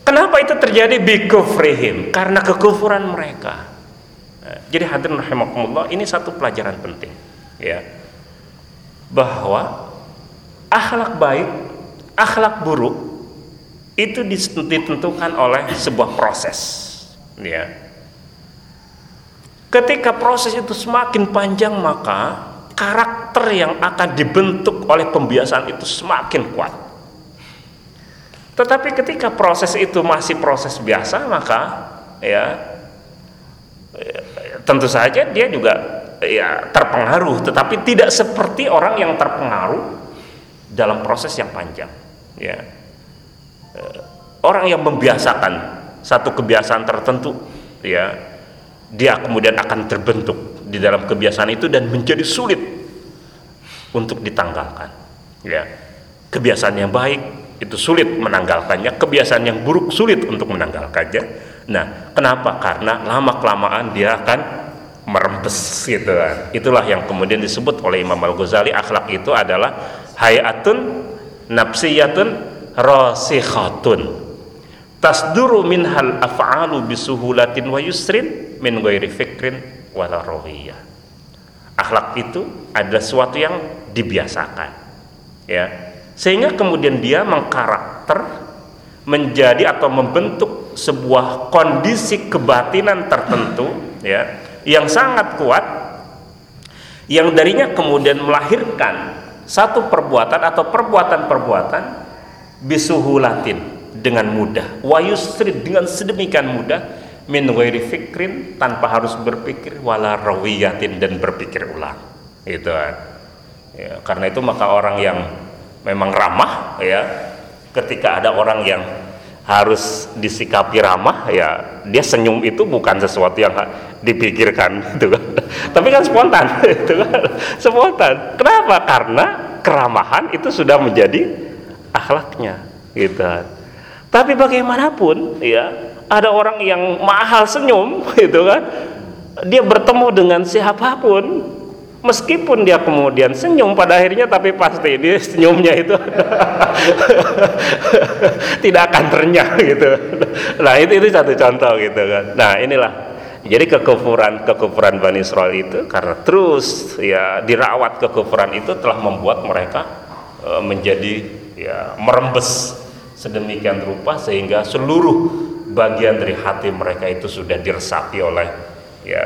Kenapa itu terjadi? Bikufrihim. Karena kekufuran mereka. Jadi hadirin rahimakumullah ini satu pelajaran penting ya. Bahwa akhlak baik, akhlak buruk itu ditentukan oleh sebuah proses, ya. Ketika proses itu semakin panjang maka karakter yang akan dibentuk oleh pembiasaan itu semakin kuat. Tetapi ketika proses itu masih proses biasa maka ya tentu saja dia juga ya terpengaruh tetapi tidak seperti orang yang terpengaruh dalam proses yang panjang ya. Eh, orang yang membiasakan satu kebiasaan tertentu ya dia kemudian akan terbentuk di dalam kebiasaan itu dan menjadi sulit untuk ditanggalkan ya. Kebiasaan yang baik itu sulit menanggalkannya kebiasaan yang buruk sulit untuk menanggalkannya. Nah kenapa? Karena lama kelamaan dia akan merembes gitu kan. Itulah yang kemudian disebut oleh Imam Al Ghazali akhlak itu adalah hayatun nafsiyatun rasikhatun tasduru minhal af'alu bisuhulatin wa yusrin min ghairi fikrin wala rawiyah akhlak itu adalah sesuatu yang dibiasakan ya. Sehingga kemudian dia mengkarakter menjadi atau membentuk sebuah kondisi kebatinan tertentu ya yang sangat kuat yang darinya kemudian melahirkan satu perbuatan atau perbuatan-perbuatan bisuhulatin dengan mudah. Wa dengan sedemikian mudah min ghairi fikrin tanpa harus berpikir wala rawiyatin dan berpikir ulang. Itu kan. Ya, karena itu maka orang yang memang ramah ya ketika ada orang yang harus disikapi ramah ya dia senyum itu bukan sesuatu yang dipikirkan gitu kan. Tapi kan spontan itu kan. Spontan. Kenapa? Karena keramahan itu sudah menjadi akhlaknya gitu kan. Tapi bagaimanapun ya ada orang yang mahal senyum gitu kan. Dia bertemu dengan siapa pun meskipun dia kemudian senyum pada akhirnya tapi pasti dia senyumnya itu tidak akan ternyah gitu. Nah itu itu satu contoh gitu kan. Nah inilah jadi kekufuran kekufuran Bani Israel itu karena terus ya dirawat kekufuran itu telah membuat mereka e, menjadi ya merembes sedemikian rupa sehingga seluruh bagian dari hati mereka itu sudah diresapi oleh ya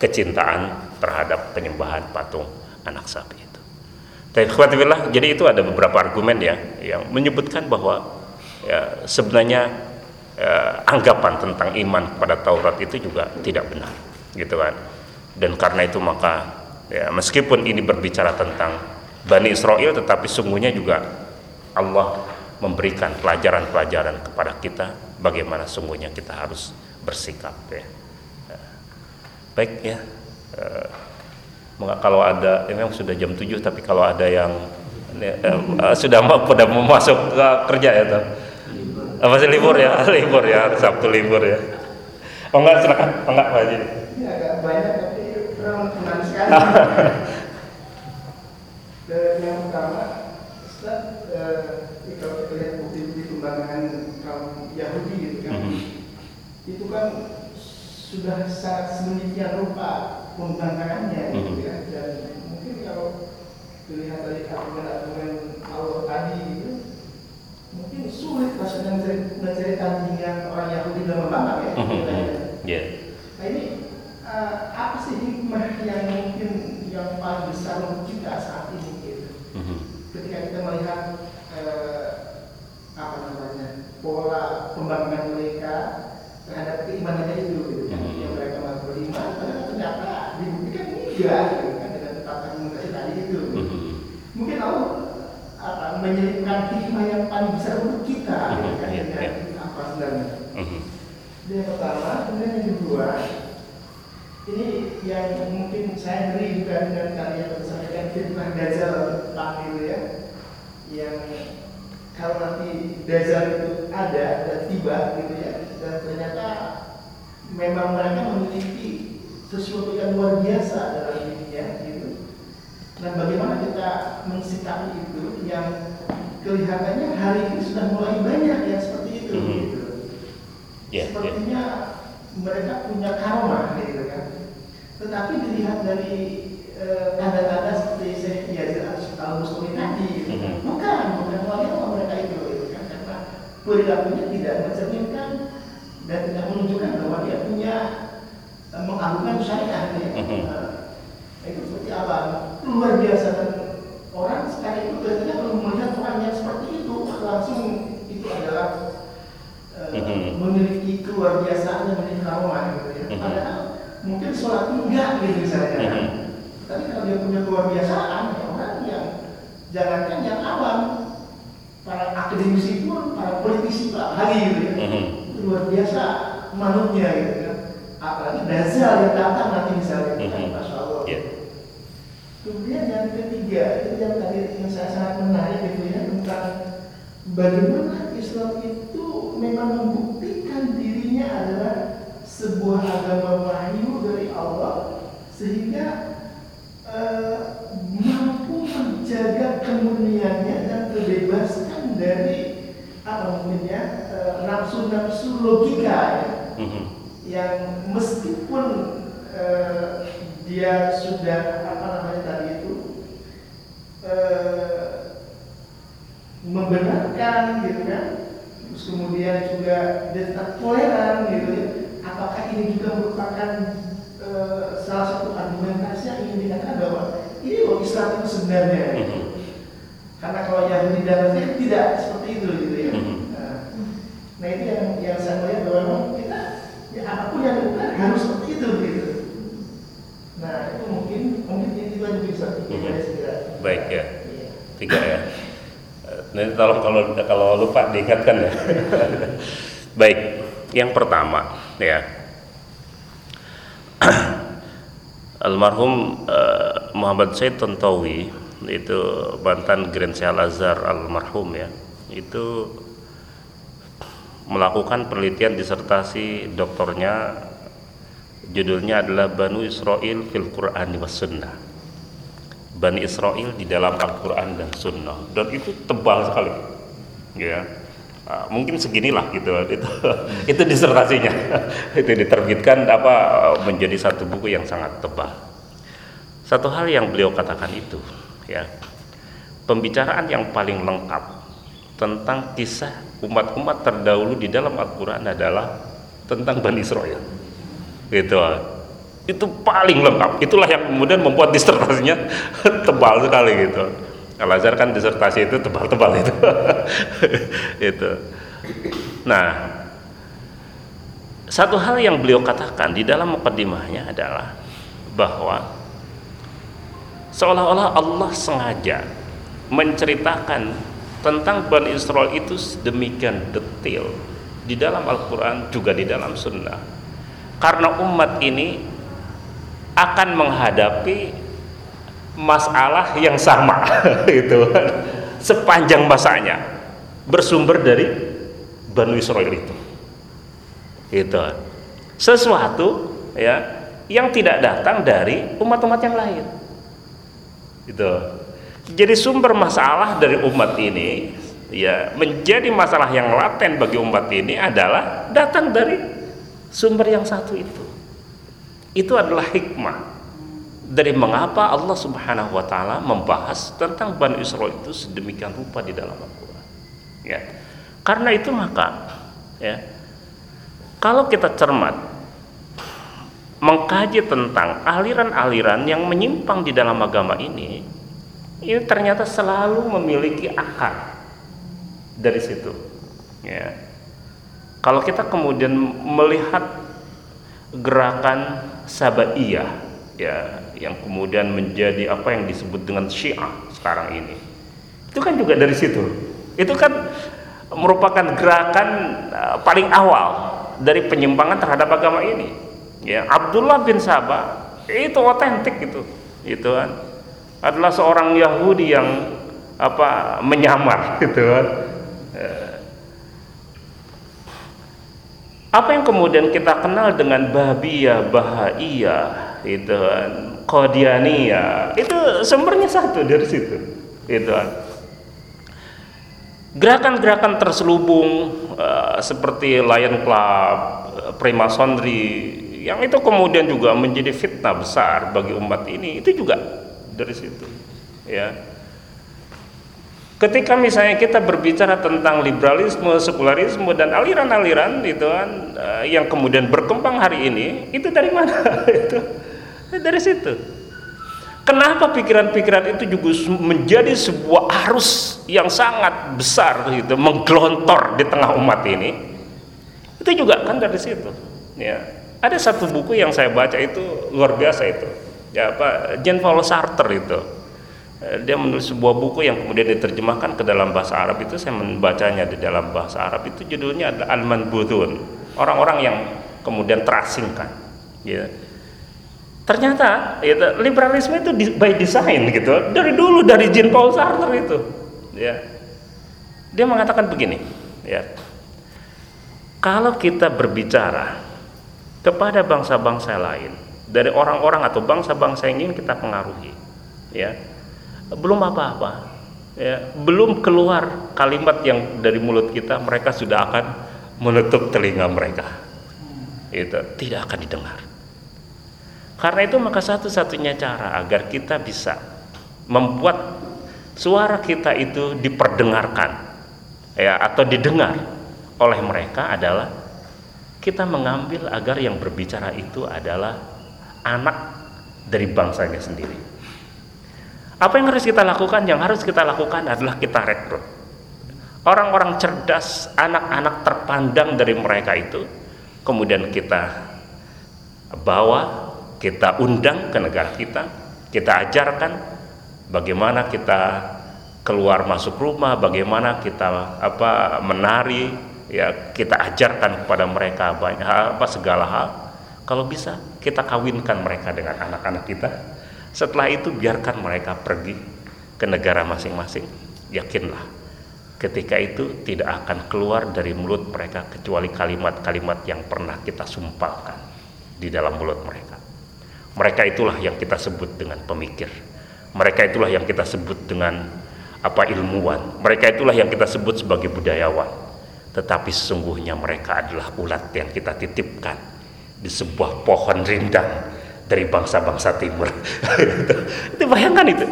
kecintaan terhadap penyembahan patung anak sapi itu. Jadi itu ada beberapa argumen ya yang menyebutkan bahwa ya sebenarnya eh, anggapan tentang iman kepada Taurat itu juga tidak benar gitu kan? Dan karena itu maka ya meskipun ini berbicara tentang Bani Israel tetapi sungguhnya juga Allah memberikan pelajaran-pelajaran kepada kita bagaimana sungguhnya kita harus bersikap ya. Baik ya. Eh, kalau ada ini memang sudah jam 7 tapi kalau ada yang eh, eh, sudah mau pada mau masuk ke kerja ya tuh apa sih libur ya libur ya Sabtu libur ya oh enggak silakan oh enggak Pak Haji Ini agak banyak tapi kurang sekali. Dan yang pertama, Ustaz, eh, kalau kita lihat bukti-bukti pembangunan kaum Yahudi gitu kan, Mhm. itu kan sudah sangat sedemikian rupa pembangkangannya gitu Mhm. ya. Dan mungkin kalau dilihat dari argumen-argumen Allah tadi itu, mungkin sulit mencari- menceritakan dengan orang Yahudi dalam membangkang ya. Ya. mhm. ya Nah ini eh, apa sih hikmah yang mungkin yang paling besar untuk kita saat ini gitu? Mhm. Ketika kita melihat eh, apa namanya pola pembangunan mereka terhadap keimanannya itu gitu kan? Mhm. yang mereka mampu beriman, ternyata dibuktikan enggak gitu kan dengan tetap argumentasi tadi itu. Mhm. Mungkin Allah apa menyelipkan hikmah yang paling besar untuk kita kan? Iya, dengan iya. apa sebenarnya? Mhm. Itu yang pertama, kemudian yang kedua, ini yang mungkin saya ngeri juga dengan karya yang disampaikan fitnah Dajjal panggil ya, yang kalau nanti Dajjal itu ada dan tiba gitu ya, dan ternyata memang mereka memiliki sesuatu yang luar biasa dalam dirinya gitu. Dan bagaimana kita mensikapi itu yang kelihatannya hari ini sudah mulai banyak yang seperti itu Mhm. gitu. Ya, ya. Sepertinya mereka punya karma gitu kan. Tetapi dilihat dari eh, tanda-tanda seperti Syekh Yazid al-Bustami tadi, gitu. Mhm. bukan, bukan wali mereka itu, gitu kan. Karena perilakunya tidak mencerminkan dan tidak menunjukkan bahwa dia punya eh, mengagungkan syariah. gitu ya. Mhm. Nah, itu seperti apa? Luar biasa dan orang sekarang itu biasanya kalau melihat orang yang seperti itu langsung itu adalah eh, Mhm. memiliki keluar biasaan yang memiliki karomah gitu ya. Mhm. Padahal mungkin sholat enggak gitu misalnya. Mhm. Tapi kalau dia punya keluar biasaan, ya orang yang jangankan yang awam, para akademisi pun, para politisi pak lagi gitu ya. Mhm. Itu luar biasa manutnya gitu kan. Apalagi Dazal yang datang nanti misalnya, kan, Mhm. Masya Allah. Ya. Kemudian yang ketiga itu yang tadi yang saya sangat menarik gitu ya tentang bagaimana Islam itu memang membuktikan dirinya adalah sebuah agama wahyu dari Allah sehingga eh, mampu menjaga kemurniannya dan terbebaskan dari apa namanya eh, nafsu-nafsu logika ya Mhm. yang meskipun eh, dia sudah apa namanya tadi itu eh, membenarkan gitu kan terus kemudian juga dia tetap toleran gitu ya apakah ini juga merupakan eh, salah satu argumentasi yang ingin dikatakan bahwa ini loh Islam itu sebenarnya Mhm. karena kalau Yahudi dan Nasrani tidak seperti itu gitu ya. Mhm. Nah, nah itu yang yang saya melihat bahwa memang kita ya apa pun yang dilakukan harus seperti itu gitu. Nah itu mungkin segera. Baik ya. Iya. Tiga ya. Nanti tolong kalau kalau lupa diingatkan ya. Baik, yang pertama ya. Almarhum eh, Muhammad Said Tontowi itu mantan Grand Syekh Al Azhar almarhum ya. Itu melakukan penelitian disertasi doktornya judulnya adalah Banu Israel fil Qur'an was Sunnah. Bani Israel di dalam Al-Quran dan Sunnah. Dan itu tebal sekali. Ya. Ah, mungkin seginilah gitu. Itu itu disertasinya. Itu diterbitkan apa menjadi satu buku yang sangat tebal. Satu hal yang beliau katakan itu ya. Pembicaraan yang paling lengkap tentang kisah umat-umat terdahulu di dalam Al-Quran adalah tentang Bani Israel. Gitu itu paling lengkap. Itulah yang kemudian membuat disertasinya tebal sekali gitu. Al Azhar kan disertasi itu tebal-tebal itu. Itu. Nah satu hal yang beliau katakan di dalam mukaddimahnya adalah bahwa seolah-olah Allah sengaja menceritakan tentang Bani Israel itu sedemikian detail di dalam Al-Quran juga di dalam Sunnah. Karena umat ini akan menghadapi masalah yang sama itu sepanjang masanya bersumber dari Bani Israel itu. Itu sesuatu ya yang tidak datang dari umat-umat yang lain. Itu jadi sumber masalah dari umat ini ya menjadi masalah yang laten bagi umat ini adalah datang dari sumber yang satu itu itu adalah hikmah dari mengapa Allah Subhanahu wa taala membahas tentang Bani Israel itu sedemikian rupa di dalam Al-Qur'an ya karena itu maka ya kalau kita cermat mengkaji tentang aliran-aliran yang menyimpang di dalam agama ini, ini ternyata selalu memiliki akar dari situ. Ya. Kalau kita kemudian melihat gerakan sabaiyah, ya, yang kemudian menjadi apa yang disebut dengan Syiah sekarang ini, itu kan juga dari situ. Itu kan merupakan gerakan uh, paling awal dari penyimpangan terhadap agama ini. Ya, Abdullah bin Sabah itu otentik itu. Itu kan adalah seorang Yahudi yang apa menyamar gitu kan. Apa yang kemudian kita kenal dengan Babiyah, Bahaiyah, itu kan, Qadianiyah, itu sumbernya satu dari situ. Itu kan gerakan-gerakan terselubung uh, seperti Lion Club, uh, Freemasonry yang itu kemudian juga menjadi fitnah besar bagi umat ini itu juga dari situ ya ketika misalnya kita berbicara tentang liberalisme, sekularisme dan aliran-aliran itu kan uh, yang kemudian berkembang hari ini itu dari mana itu dari situ Kenapa pikiran-pikiran itu juga menjadi sebuah arus yang sangat besar gitu, menggelontor di tengah umat ini? Itu juga kan dari situ. Ya. Ada satu buku yang saya baca itu luar biasa itu. Ya apa Jean Paul Sartre itu. Eh, dia menulis sebuah buku yang kemudian diterjemahkan ke dalam bahasa Arab itu saya membacanya di dalam bahasa Arab itu judulnya adalah Alman Budun. Orang-orang yang kemudian terasingkan. Ya ternyata itu liberalisme itu by design gitu dari dulu dari Jean Paul Sartre itu ya dia mengatakan begini ya kalau kita berbicara kepada bangsa-bangsa lain dari orang-orang atau bangsa-bangsa yang ingin kita pengaruhi ya belum apa-apa. Ya belum keluar kalimat yang dari mulut kita mereka sudah akan menutup telinga mereka. Itu tidak akan didengar. Karena itu maka satu-satunya cara agar kita bisa membuat suara kita itu diperdengarkan ya atau didengar oleh mereka adalah kita mengambil agar yang berbicara itu adalah anak dari bangsanya sendiri. Apa yang harus kita lakukan? Yang harus kita lakukan adalah kita rekrut orang-orang cerdas, anak-anak terpandang dari mereka itu, kemudian kita bawa kita undang ke negara kita, kita ajarkan bagaimana kita keluar masuk rumah, bagaimana kita apa menari, ya kita ajarkan kepada mereka banyak apa segala hal. Kalau bisa kita kawinkan mereka dengan anak-anak kita. Setelah itu biarkan mereka pergi ke negara masing-masing. Yakinlah ketika itu tidak akan keluar dari mulut mereka kecuali kalimat-kalimat yang pernah kita sumpahkan di dalam mulut mereka. Mereka itulah yang kita sebut dengan pemikir. Mereka itulah yang kita sebut dengan apa ilmuwan. Mereka itulah yang kita sebut sebagai budayawan. Tetapi sesungguhnya mereka adalah ulat yang kita titipkan di sebuah pohon rindang dari bangsa-bangsa timur. itu bayangkan itu.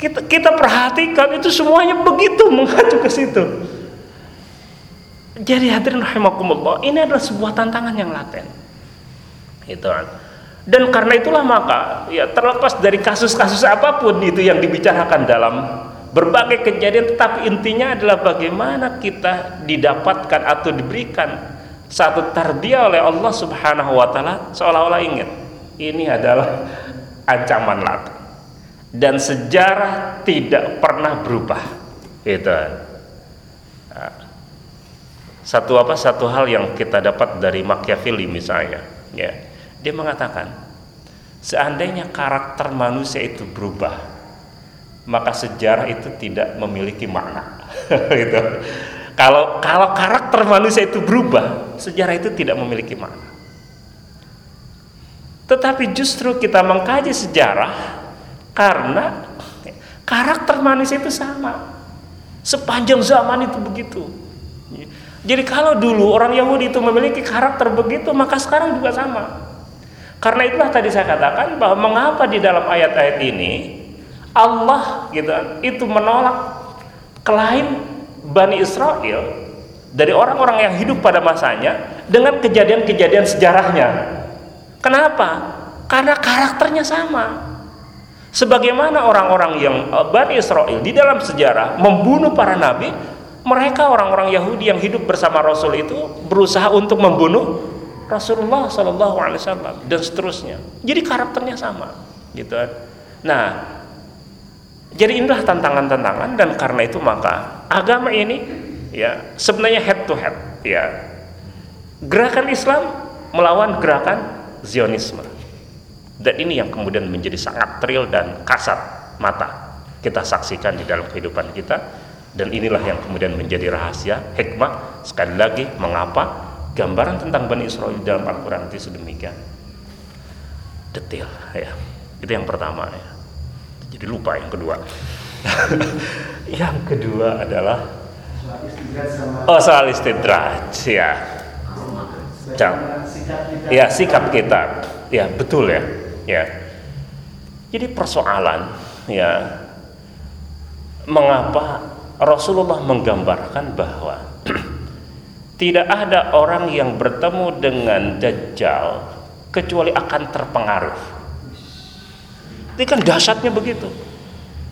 Kita, kita perhatikan itu semuanya begitu mengacu ke situ. Jadi hadirin rahimakumullah, ini adalah sebuah tantangan yang laten. Itu kan dan karena itulah maka ya terlepas dari kasus-kasus apa pun itu yang dibicarakan dalam berbagai kejadian tetapi intinya adalah bagaimana kita didapatkan atau diberikan satu tarbiyah oleh Allah Subhanahu wa taala seolah-olah ingat ini adalah ancaman laut dan sejarah tidak pernah berubah. Itu nah, satu apa? Satu hal yang kita dapat dari Machiavelli misalnya ya. Dia mengatakan seandainya karakter manusia itu berubah maka sejarah itu tidak memiliki makna. Gitu kalau kalau karakter manusia itu berubah, sejarah itu tidak memiliki makna. Tetapi justru kita mengkaji sejarah karena karakter manusia itu sama. Sepanjang zaman itu begitu. Jadi kalau dulu orang Yahudi itu memiliki karakter begitu, maka sekarang juga sama. Karena itulah tadi saya katakan bahwa mengapa di dalam ayat-ayat ini Allah gitu itu menolak klaim Bani Israel dari orang-orang yang hidup pada masanya dengan kejadian-kejadian sejarahnya. Kenapa? Karena karakternya sama. Sebagaimana orang-orang yang eh, Bani Israel di dalam sejarah membunuh para nabi, mereka orang-orang Yahudi yang hidup bersama Rasul itu berusaha untuk membunuh Rasulullah Shallallahu Alaihi Wasallam dan seterusnya. Jadi karakternya sama, gitu. Kan. Nah, jadi inilah tantangan-tantangan dan karena itu maka agama ini ya sebenarnya head to head ya. Gerakan Islam melawan gerakan Zionisme. Dan ini yang kemudian menjadi sangat real dan kasat mata kita saksikan di dalam kehidupan kita dan inilah yang kemudian menjadi rahasia hikmah sekali lagi mengapa gambaran tentang Bani Israel dalam Al-Quran itu sedemikian detail ya itu yang pertama ya jadi lupa yang kedua yang kedua adalah oh soal istidraj ya. Jam. ya sikap kita. Ya betul ya. Ya. Jadi persoalan ya. Mengapa Rasulullah menggambarkan bahwa tidak ada orang yang bertemu dengan Dajjal kecuali akan terpengaruh? Ini kan dahsyatnya begitu.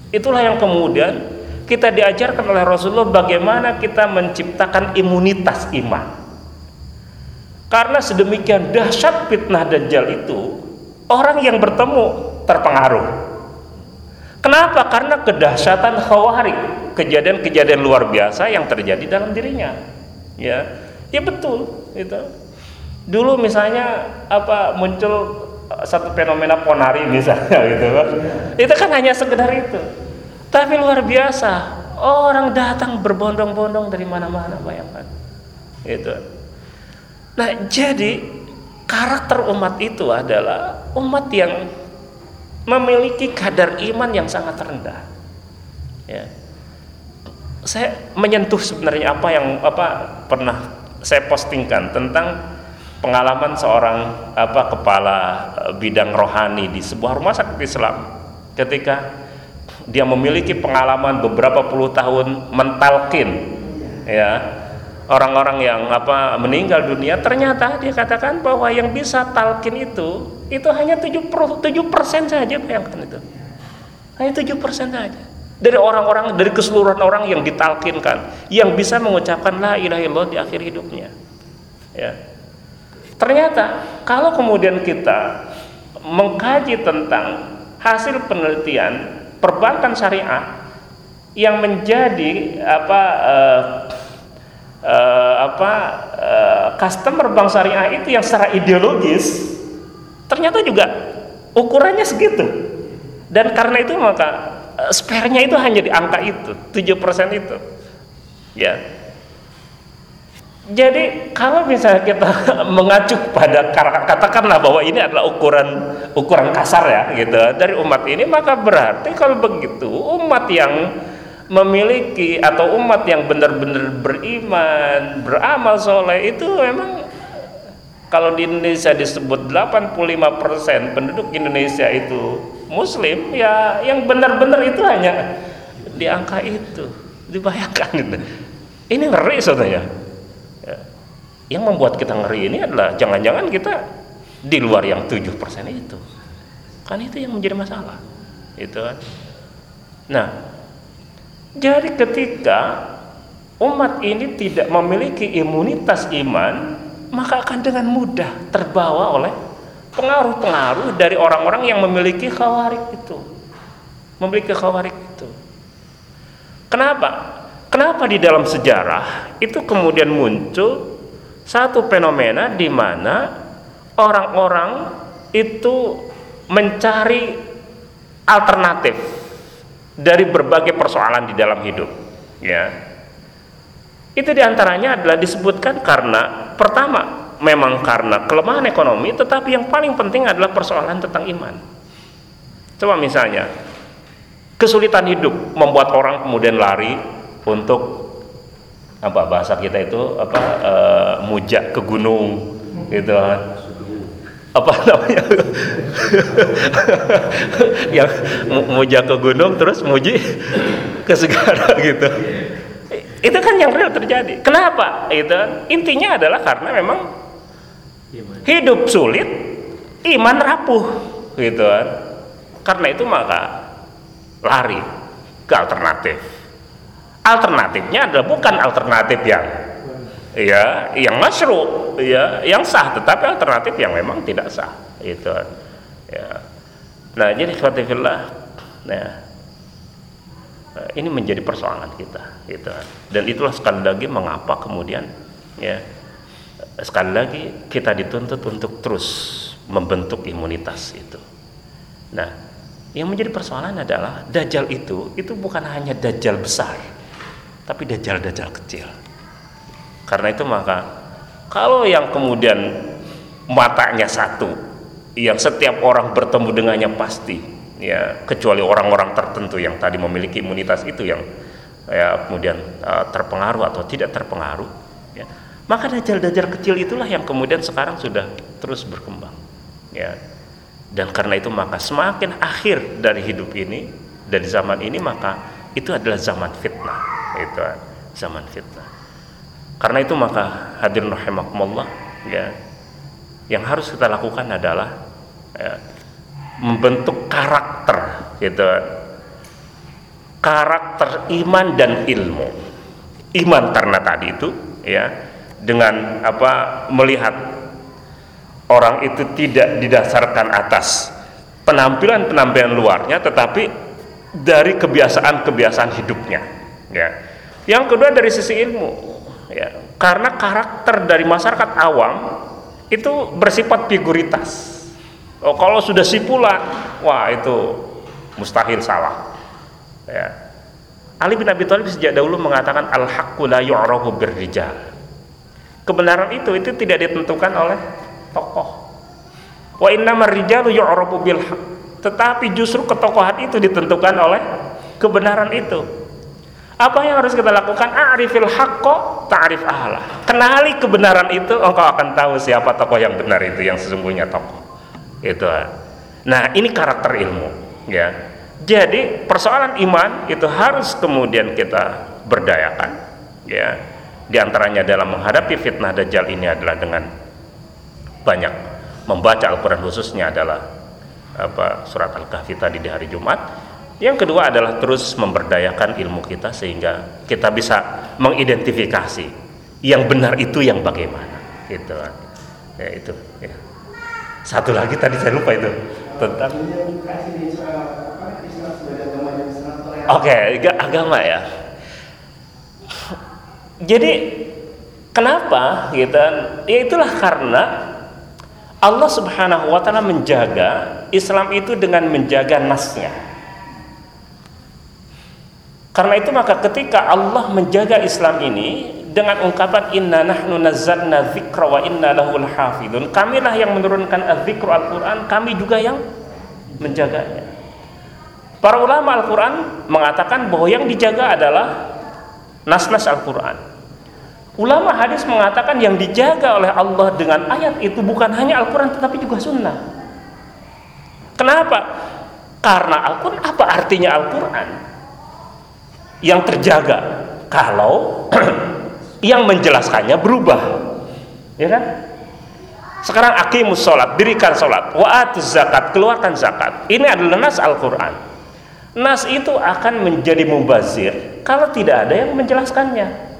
Itulah yang kemudian kita diajarkan oleh Rasulullah bagaimana kita menciptakan imunitas iman. Karena sedemikian dahsyat fitnah dajjal itu, orang yang bertemu terpengaruh. Kenapa? Karena kedahsyatan khawarij, kejadian-kejadian luar biasa yang terjadi dalam dirinya. Ya, ya betul itu. Dulu misalnya apa muncul satu fenomena ponari misalnya gitu. Itu kan hanya sekedar itu. Tapi luar biasa. Orang datang berbondong-bondong dari mana-mana bayangkan. Itu. Nah, jadi karakter umat itu adalah umat yang memiliki kadar iman yang sangat rendah. Ya. Saya menyentuh sebenarnya apa yang apa pernah saya postingkan tentang pengalaman seorang apa kepala eh, bidang rohani di sebuah rumah sakit Islam. Ketika dia memiliki pengalaman beberapa puluh tahun mentalkin ya orang-orang yang apa meninggal dunia ternyata dia katakan bahwa yang bisa talkin itu itu hanya 7 persen saja bayangkan itu. Hanya 7 persen saja. Dari orang-orang dari keseluruhan orang yang ditalkinkan yang bisa mengucapkan la ilaha illallah di akhir hidupnya. Ya Ternyata kalau kemudian kita mengkaji tentang hasil penelitian perbankan syariah yang menjadi apa uh, uh, apa uh, customer bank syariah itu yang secara ideologis ternyata juga ukurannya segitu. Dan karena itu maka uh, spare-nya itu hanya di angka itu 7% itu. Ya jadi kalau misalnya kita mengacu pada katakanlah bahwa ini adalah ukuran ukuran kasar ya gitu dari umat ini maka berarti kalau begitu umat yang memiliki atau umat yang benar-benar beriman, beramal soleh itu memang kalau di Indonesia disebut 85% penduduk Indonesia itu muslim ya yang benar-benar itu hanya di angka itu dibayangkan itu. Ini ngeri sebenarnya yang membuat kita ngeri ini adalah jangan-jangan kita di luar yang 7% itu. Kan itu yang menjadi masalah. Itu kan. Nah, jadi ketika umat ini tidak memiliki imunitas iman, maka akan dengan mudah terbawa oleh pengaruh-pengaruh dari orang-orang yang memiliki khawarik itu. Memiliki khawarik itu. Kenapa? Kenapa di dalam sejarah itu kemudian muncul satu fenomena di mana orang-orang itu mencari alternatif dari berbagai persoalan di dalam hidup, ya. Itu di antaranya adalah disebutkan karena pertama memang karena kelemahan ekonomi, tetapi yang paling penting adalah persoalan tentang iman. Coba misalnya kesulitan hidup membuat orang kemudian lari untuk apa bahasa kita itu apa e, mujak ke gunung gitu. Apa namanya? Yang mujak ke gunung terus muji ke segara gitu. Itu kan yang real terjadi. Kenapa? Itu intinya adalah karena memang hidup sulit iman rapuh gitu kan. Karena itu maka lari ke alternatif alternatifnya adalah bukan alternatif yang ya yang masyru ya yang sah tetapi alternatif yang memang tidak sah itu ya. Nah jadi khawatirlah nah ini menjadi persoalan kita gitu. Dan itulah sekali lagi mengapa kemudian ya sekali lagi kita dituntut untuk terus membentuk imunitas itu. Nah yang menjadi persoalan adalah dajjal itu itu bukan hanya dajjal besar tapi dajjal-dajjal kecil. Karena itu maka kalau yang kemudian matanya satu, yang setiap orang bertemu dengannya pasti, ya kecuali orang-orang tertentu yang tadi memiliki imunitas itu yang ya kemudian uh, terpengaruh atau tidak terpengaruh, ya, maka dajjal-dajjal kecil itulah yang kemudian sekarang sudah terus berkembang, ya. Dan karena itu maka semakin akhir dari hidup ini dari zaman ini maka itu adalah zaman fitnah itu zaman fitnah. Karena itu maka hadirin rahimakumullah ya. Yang harus kita lakukan adalah ya, membentuk karakter gitu. Karakter iman dan ilmu. Iman karena tadi itu ya dengan apa melihat orang itu tidak didasarkan atas penampilan-penampilan luarnya tetapi dari kebiasaan-kebiasaan hidupnya ya. Yang kedua dari sisi ilmu ya. Karena karakter dari masyarakat awam itu bersifat figuritas. Oh kalau sudah sipulan wah itu mustahil salah. Ya. Ali bin Abi Thalib sejak dahulu mengatakan al haqqu la birrijal. Kebenaran itu itu tidak ditentukan oleh tokoh. Wa innamar rijalu yu'rafu bil tetapi justru ketokohan itu ditentukan oleh kebenaran itu apa yang harus kita lakukan? A'rifil haqqo ta'rif ahlah. Kenali kebenaran itu, engkau akan tahu siapa tokoh yang benar itu, yang sesungguhnya tokoh. Itu. Nah, ini karakter ilmu, ya. Jadi, persoalan iman itu harus kemudian kita berdayakan, ya. Di antaranya dalam menghadapi fitnah dajjal ini adalah dengan banyak membaca Al-Qur'an khususnya adalah apa surat Al-Kahfi tadi di hari Jumat yang kedua adalah terus memberdayakan ilmu kita sehingga kita bisa mengidentifikasi yang benar itu yang bagaimana. Gitu. Ya itu. Ya. Satu lagi tadi saya lupa itu tentang. Oke, okay, agama ya. Jadi kenapa gitu? Ya itulah karena Allah Subhanahu wa taala menjaga Islam itu dengan menjaga nasnya. Karena itu maka ketika Allah menjaga Islam ini dengan ungkapan inna nahnu nazzalna dzikra wa inna lahu lahafidun. Kamilah yang menurunkan az-dzikru Al-Qur'an, kami juga yang menjaganya. Para ulama Al-Qur'an mengatakan bahwa yang dijaga adalah nas-nas Al-Qur'an. Ulama hadis mengatakan yang dijaga oleh Allah dengan ayat itu bukan hanya Al-Quran tetapi juga sunnah. Kenapa? Karena Al-Quran apa artinya Al-Quran? Yang terjaga kalau yang menjelaskannya berubah. Ya kan? Sekarang akimus sholat dirikan sholat. Wa'atuz zakat keluarkan zakat. Ini adalah nas Al-Quran. Nas itu akan menjadi mubazir kalau tidak ada yang menjelaskannya.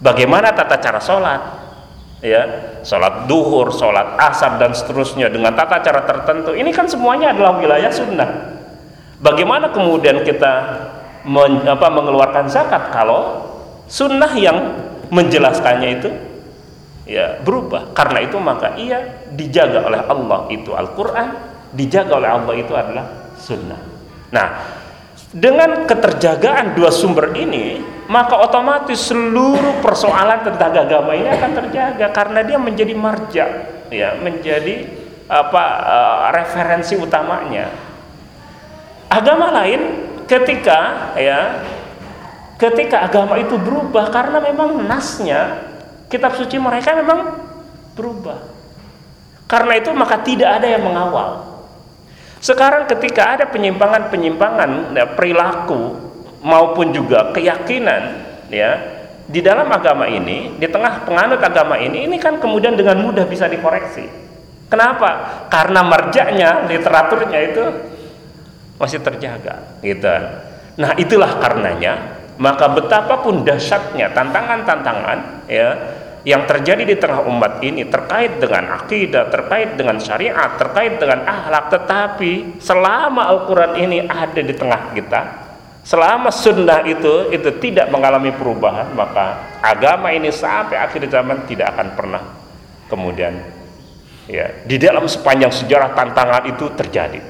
Bagaimana tata cara sholat? Ya sholat duhur, sholat asar dan seterusnya dengan tata cara tertentu. Ini kan semuanya adalah wilayah sunnah. Bagaimana kemudian kita men, apa, mengeluarkan zakat kalau sunnah yang menjelaskannya itu ya berubah. Karena itu maka ia dijaga oleh Allah itu Al-Quran dijaga oleh Allah itu adalah sunnah. Nah dengan keterjagaan dua sumber ini maka otomatis seluruh persoalan tentang agama ini akan terjaga karena dia menjadi marja ya menjadi apa uh, referensi utamanya. Agama lain ketika ya ketika agama itu berubah karena memang nasnya kitab suci mereka memang berubah. Karena itu maka tidak ada yang mengawal. Sekarang ketika ada penyimpangan-penyimpangan ya, perilaku maupun juga keyakinan ya di dalam agama ini di tengah penganut agama ini ini kan kemudian dengan mudah bisa dikoreksi. Kenapa? Karena marjaknya literaturnya itu masih terjaga gitu nah itulah karenanya maka betapapun dahsyatnya tantangan-tantangan ya yang terjadi di tengah umat ini terkait dengan akidah, terkait dengan syariat, terkait dengan akhlak, tetapi selama Al-Quran ini ada di tengah kita, Selama sunnah itu itu tidak mengalami perubahan, maka agama ini sampai akhir zaman tidak akan pernah kemudian ya di dalam sepanjang sejarah tantangan itu terjadi.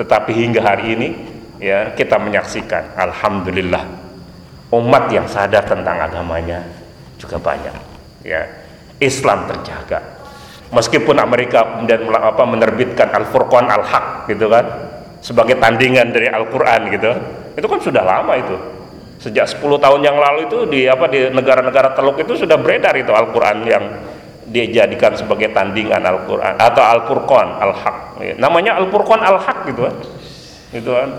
Tetapi hingga hari ini ya kita menyaksikan alhamdulillah umat yang sadar tentang agamanya juga banyak. Ya, Islam terjaga. Meskipun Amerika kemudian apa menerbitkan Al-Furqan Al-Haq gitu kan sebagai tandingan dari Al-Qur'an gitu itu kan sudah lama itu sejak 10 tahun yang lalu itu di apa di negara-negara teluk itu sudah beredar itu Al-Qur'an yang dijadikan sebagai tandingan Al-Qur'an atau Al-Furqan Al-Haq. Ya, namanya Al-Furqan Al-Haq gitu kan. Gitu kan.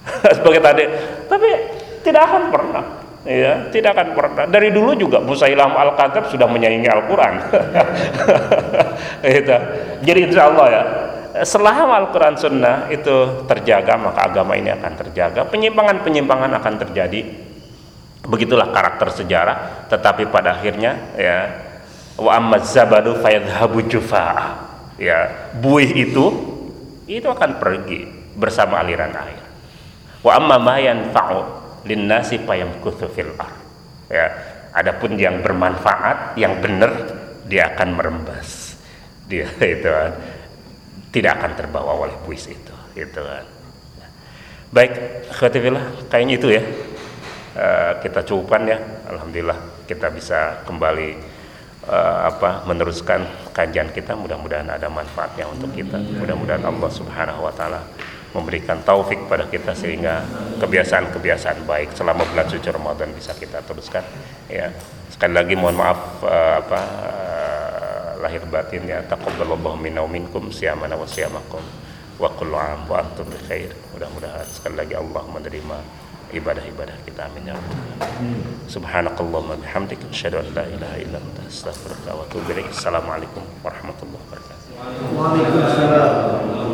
Sebagai tadi tapi tidak akan pernah. Ya tidak akan pernah. Dari dulu juga Musailam Al-Kadzab sudah menyaingi Al-Qur'an. Gitu. jadi insya Allah ya selama Al-Quran Sunnah itu terjaga maka agama ini akan terjaga penyimpangan-penyimpangan akan terjadi. Begitulah karakter sejarah tetapi pada akhirnya ya wa ammaz zabadu fayadhabu jufaa ya buih itu itu akan pergi bersama aliran air. Wa amma ma yanfa'u linnasi fayamkuthu fil ar. Ya adapun yang bermanfaat yang benar dia akan merembas dia itu kan tidak akan terbawa oleh puisi itu gitu kan. Baik khawatirlah kayaknya itu ya. Uh, kita cukupkan ya. Alhamdulillah kita bisa kembali uh, apa meneruskan kajian kita mudah-mudahan ada manfaatnya untuk kita. Mudah-mudahan Allah Subhanahu wa taala memberikan taufik pada kita sehingga kebiasaan-kebiasaan baik selama bulan suci Ramadan bisa kita teruskan. Ya sekali lagi mohon maaf uh, apa lahir batin ya. Taqabbalallahu minna wa minkum siyamana wa siyamakum. Wa kullu wa antum mudah-mudahan sekali lagi Allah menerima ibadah-ibadah kita amin ya rabbal subhanakallahumma bihamdika asyhadu an la ilaha illa anta astaghfiruka wa atubu ilaik. Assalamualaikum warahmatullahi wabarakatuh. Waalaikumsalam